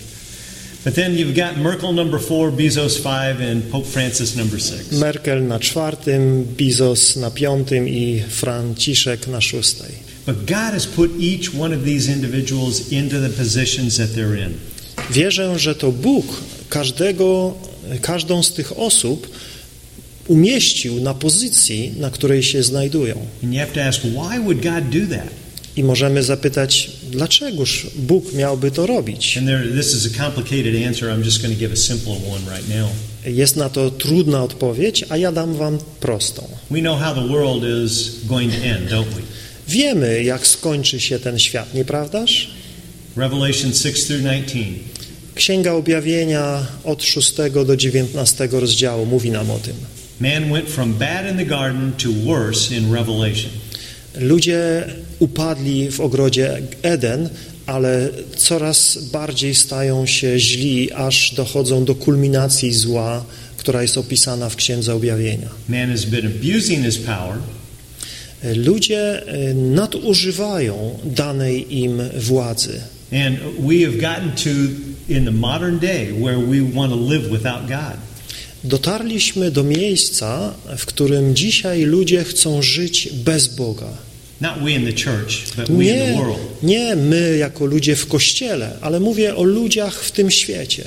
Speaker 1: But then you've got Merkel number four, Bezos five, and Pope Francis number six.
Speaker 2: Merkel na czwartym, Bizos na piątym i Franciszek na szóstej.
Speaker 1: But God has put each one of these individuals into the positions that they're in.
Speaker 2: Wierzę, że to Bóg każdego, każdą z tych osób umieścił na pozycji, na której się znajdują.
Speaker 1: Ask?
Speaker 2: I możemy zapytać, dlaczegoż Bóg miałby to robić?
Speaker 1: There, right.
Speaker 2: Jest na to trudna odpowiedź, a ja dam wam prostą.
Speaker 1: End?
Speaker 2: Wiemy, jak skończy się ten świat, nieprawdaż?
Speaker 1: Revelation 6 through 19.
Speaker 2: Księga Objawienia od 6 do 19 rozdziału mówi nam o tym.
Speaker 1: Man went from bad in the garden to worse in Revelation.
Speaker 2: Ludzie upadli w ogrodzie Eden, ale coraz bardziej stają się źli, aż dochodzą do kulminacji zła, która jest opisana w Księdze Objawienia.
Speaker 1: Man has been abusing his power,
Speaker 2: Ludzie e, nadużywają danej im władzy.
Speaker 1: and we have gotten to in the modern day where we want to live without God.
Speaker 2: Dotarliśmy do miejsca, w którym dzisiaj ludzie chcą żyć bez Boga.
Speaker 1: Not we in the church, but we in the
Speaker 2: Nie,
Speaker 1: world.
Speaker 2: nie my jako ludzie w kościele, ale mówię o ludziach w tym świecie.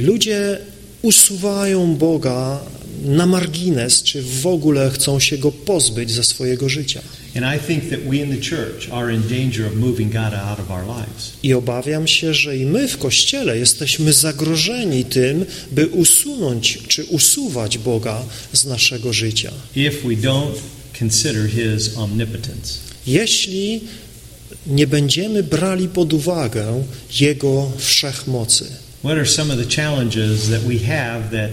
Speaker 2: Ludzie usuwają Boga na margines, czy w ogóle chcą się Go pozbyć ze swojego życia.
Speaker 1: And I think that we in the church are in danger of moving God out of our lives.
Speaker 2: I obawiam się, że i my w Kościele jesteśmy zagrożeni tym, by usunąć czy usuwać Boga z naszego życia.
Speaker 1: if we don't consider his omnipotence.
Speaker 2: Jeśli nie będziemy brali pod uwagę Jego wszechmocy.
Speaker 1: What are some of the challenges that we have that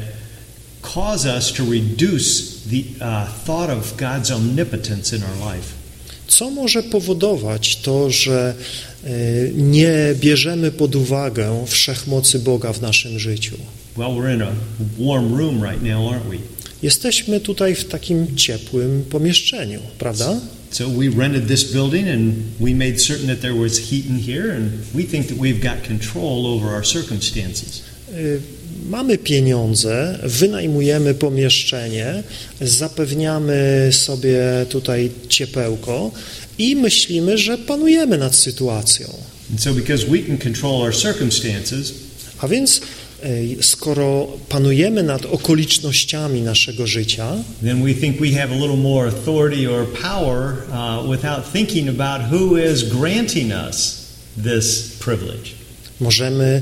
Speaker 1: cause us to reduce the uh, thought of God's omnipotence in our life?
Speaker 2: Co może powodować to, że e, nie bierzemy pod uwagę wszechmocy Boga w naszym życiu?
Speaker 1: Well, we're in a warm room right now, aren't we?
Speaker 2: Jesteśmy tutaj w takim ciepłym pomieszczeniu, prawda?
Speaker 1: So we rented this building and we made certain that there was heat in here, and we think that we've got control over our circumstances.
Speaker 2: Y, Mamy pieniądze, wynajmujemy pomieszczenie, zapewniamy sobie tutaj ciepełko i myślimy, że panujemy nad sytuacją.
Speaker 1: And so, because we can control our circumstances,
Speaker 2: A więc y, skoro panujemy nad okolicznościami naszego życia,
Speaker 1: then we think we have a little more authority or power uh, without thinking about who is granting us this privilege.
Speaker 2: możemy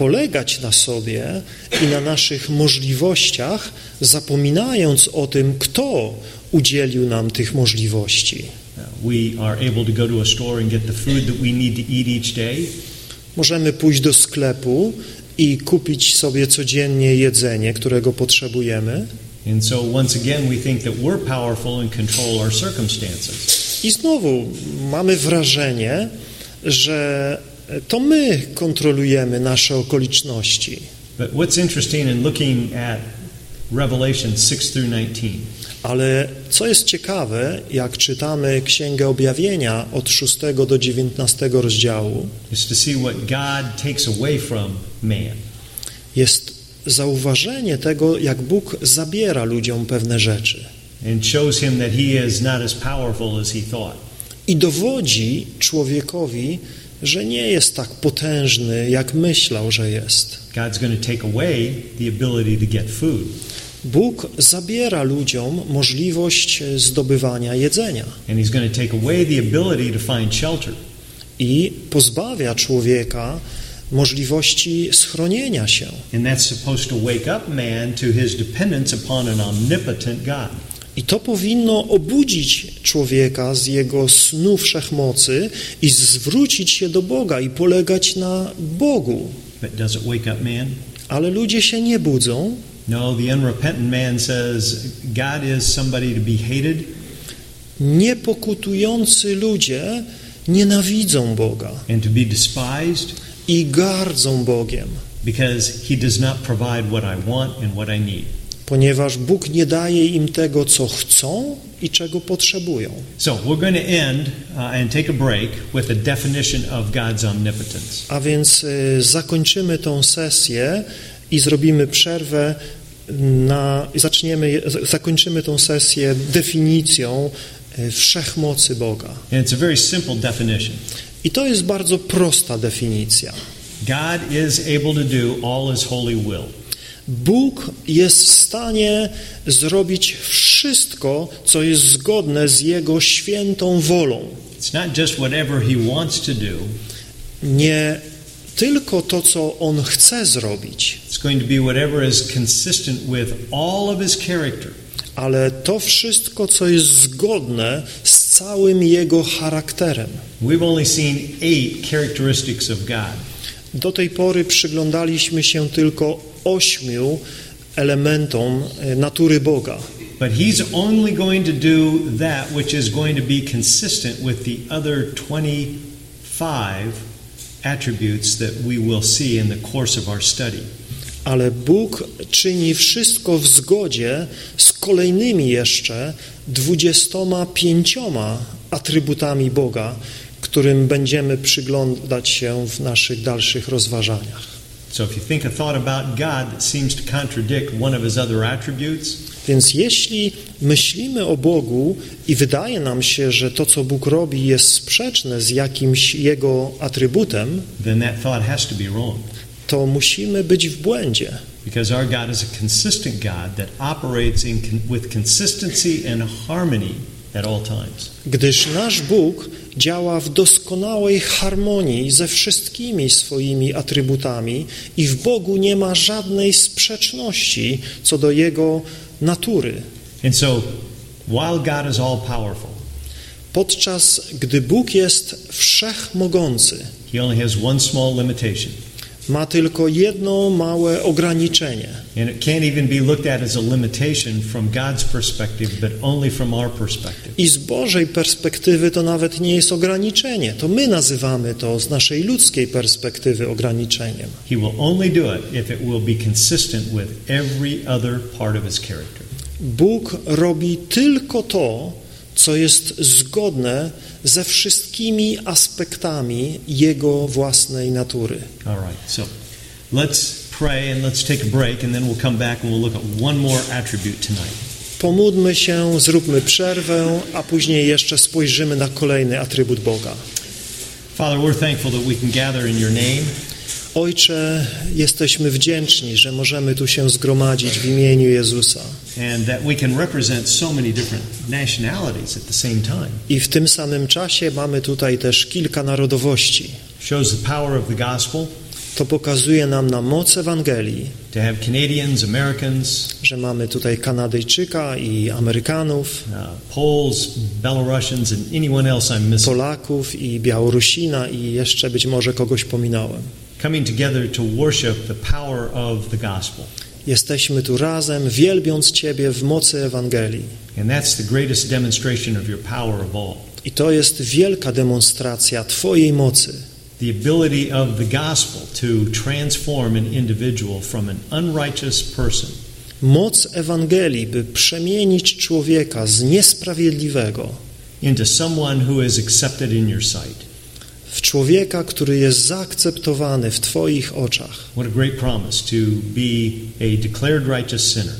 Speaker 2: polegać na sobie i na naszych możliwościach, zapominając o tym, kto udzielił nam tych możliwości. Możemy pójść do sklepu i kupić sobie codziennie jedzenie, którego potrzebujemy. I znowu mamy wrażenie, że to my kontrolujemy nasze okoliczności.
Speaker 1: But what's interesting in looking at Revelation 6 through 19
Speaker 2: Ale co jest ciekawe, jak czytamy Księgę Objawienia od 6 do 19 rozdziału, jest zauważenie tego, jak Bóg zabiera ludziom pewne rzeczy i dowodzi człowiekowi, że nie jest tak potężny, jak myślał, że jest.
Speaker 1: God's going to take away the ability to get food.
Speaker 2: Bóg zabiera ludziom możliwość zdobywania jedzenia
Speaker 1: And he's going to take away the ability to find shelter.
Speaker 2: i pozbawia człowieka możliwości schronienia się.
Speaker 1: And that's supposed to wake up man to his dependence upon an omnipotent God.
Speaker 2: I to powinno obudzić człowieka z jego snu wszechmocy i zwrócić się do Boga i polegać na Bogu. Ale ludzie się nie budzą.
Speaker 1: No, the unrepentant man says God is somebody to be hated,
Speaker 2: Niepokutujący ludzie nienawidzą Boga
Speaker 1: and to be despised
Speaker 2: i gardzą Bogiem,
Speaker 1: because he does not provide what I want and what I need.
Speaker 2: Ponieważ Bóg nie daje im tego, co chcą i czego potrzebują.
Speaker 1: So we're going to end uh, and take a break with a definition of God's omnipotence.
Speaker 2: A więc y, zakończymy tą sesję i zrobimy przerwę na, zaczniemy, zakończymy tą sesję definicją y, wszechmocy Boga.
Speaker 1: And it's a very simple definition.
Speaker 2: I to jest bardzo prosta definicja.
Speaker 1: God is able to do all his holy will.
Speaker 2: Bóg jest w stanie zrobić wszystko, co jest zgodne z Jego świętą wolą.
Speaker 1: Do,
Speaker 2: Nie tylko to, co On chce zrobić, ale to wszystko, co jest zgodne z całym Jego charakterem.
Speaker 1: We've only seen eight characteristics of God.
Speaker 2: Do tej pory przyglądaliśmy się tylko ośmiu elementom e, natury Boga.
Speaker 1: But he's only going to do that which is going to be consistent with the other 25 attributes that we will see in the course of our study.
Speaker 2: Ale Bóg czyni wszystko w zgodzie z kolejnymi jeszcze dwudziestoma pięcioma atrybutami Boga, którym będziemy przyglądać się w naszych dalszych rozważaniach.
Speaker 1: So if you think a thought about God that seems to contradict one of his other attributes,
Speaker 2: Więc jeśli myślimy o Bogu i wydaje nam się, że to, co Bóg robi, jest sprzeczne z jakimś Jego atrybutem,
Speaker 1: then that thought has to be wrong.
Speaker 2: to musimy być w błędzie.
Speaker 1: Because our God is a consistent God that operates in con- with consistency and harmony at all times.
Speaker 2: Gdyż nasz Bóg działa w doskonałej harmonii ze wszystkimi swoimi atrybutami i w Bogu nie ma żadnej sprzeczności co do Jego natury.
Speaker 1: And so, while God is all powerful,
Speaker 2: Podczas gdy Bóg jest wszechmogący,
Speaker 1: he only has one small limitation.
Speaker 2: Ma tylko jedno małe ograniczenie.
Speaker 1: And it can't even be looked at as a limitation from God's perspective, but only from our perspective.
Speaker 2: I z Bożej perspektywy to nawet nie jest ograniczenie. To my nazywamy to z naszej ludzkiej perspektywy ograniczeniem.
Speaker 1: He will only do it if it will be consistent with every other part of his character.
Speaker 2: Bóg robi tylko to, co jest zgodne ze wszystkimi aspektami Jego własnej natury.
Speaker 1: All right, so let's pray and let's take a break, and then we'll come back and we'll look at one more attribute tonight.
Speaker 2: Pomódlmy się, zróbmy przerwę, a później jeszcze spojrzymy na kolejny atrybut Boga.
Speaker 1: Father, we're thankful that we can gather in your name.
Speaker 2: Ojcze, jesteśmy wdzięczni, że możemy tu się zgromadzić w imieniu Jezusa. I w tym samym czasie mamy tutaj też kilka narodowości.
Speaker 1: Shows the power of the gospel
Speaker 2: To pokazuje nam na moc Ewangelii,
Speaker 1: to have Canadians, Americans,
Speaker 2: że mamy tutaj Kanadyjczyka i Amerykanów,
Speaker 1: uh, Poles, Belarusians, and anyone else I'm missing
Speaker 2: Polaków i Białorusina i jeszcze być może kogoś pominąłem.
Speaker 1: Coming together to worship the power of the gospel.
Speaker 2: Jesteśmy tu razem, wielbiąc Ciebie w mocy Ewangelii.
Speaker 1: And that's the greatest demonstration of your power of all.
Speaker 2: I to jest wielka demonstracja Twojej mocy.
Speaker 1: The ability of the gospel to transform an individual from an unrighteous person
Speaker 2: Moc Ewangelii, by przemienić człowieka z niesprawiedliwego
Speaker 1: into someone who is accepted in your sight.
Speaker 2: W człowieka, który jest zaakceptowany w Twoich oczach.
Speaker 1: What a great promise to be a declared righteous sinner.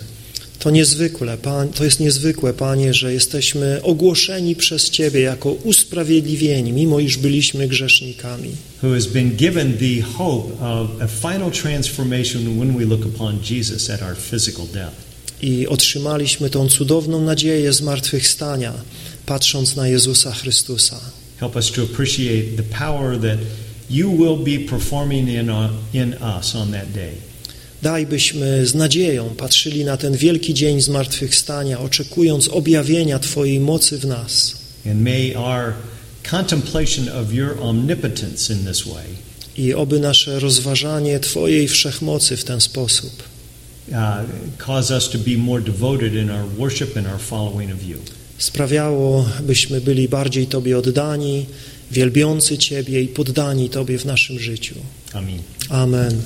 Speaker 2: To niezwykle, Pan, to jest niezwykłe, Panie, że jesteśmy ogłoszeni przez Ciebie jako usprawiedliwieni, mimo iż byliśmy grzesznikami.
Speaker 1: who has been given the hope of a final transformation when we look upon Jesus at our physical death.
Speaker 2: I otrzymaliśmy tą cudowną nadzieję zmartwychwstania, patrząc na Jezusa Chrystusa.
Speaker 1: Help us to appreciate the power that you will be performing in, uh, in us on that day.
Speaker 2: Daj, byśmy z nadzieją patrzyli na ten wielki dzień zmartwychwstania, oczekując objawienia Twojej mocy w nas.
Speaker 1: And may our contemplation of your omnipotence in this way
Speaker 2: I oby nasze rozważanie Twojej wszechmocy w ten sposób
Speaker 1: uh, cause us to be more devoted in our worship and our following of you.
Speaker 2: Sprawiało, byśmy byli bardziej Tobie oddani, wielbiący Ciebie i poddani Tobie w naszym życiu.
Speaker 1: Amen.
Speaker 2: Amen.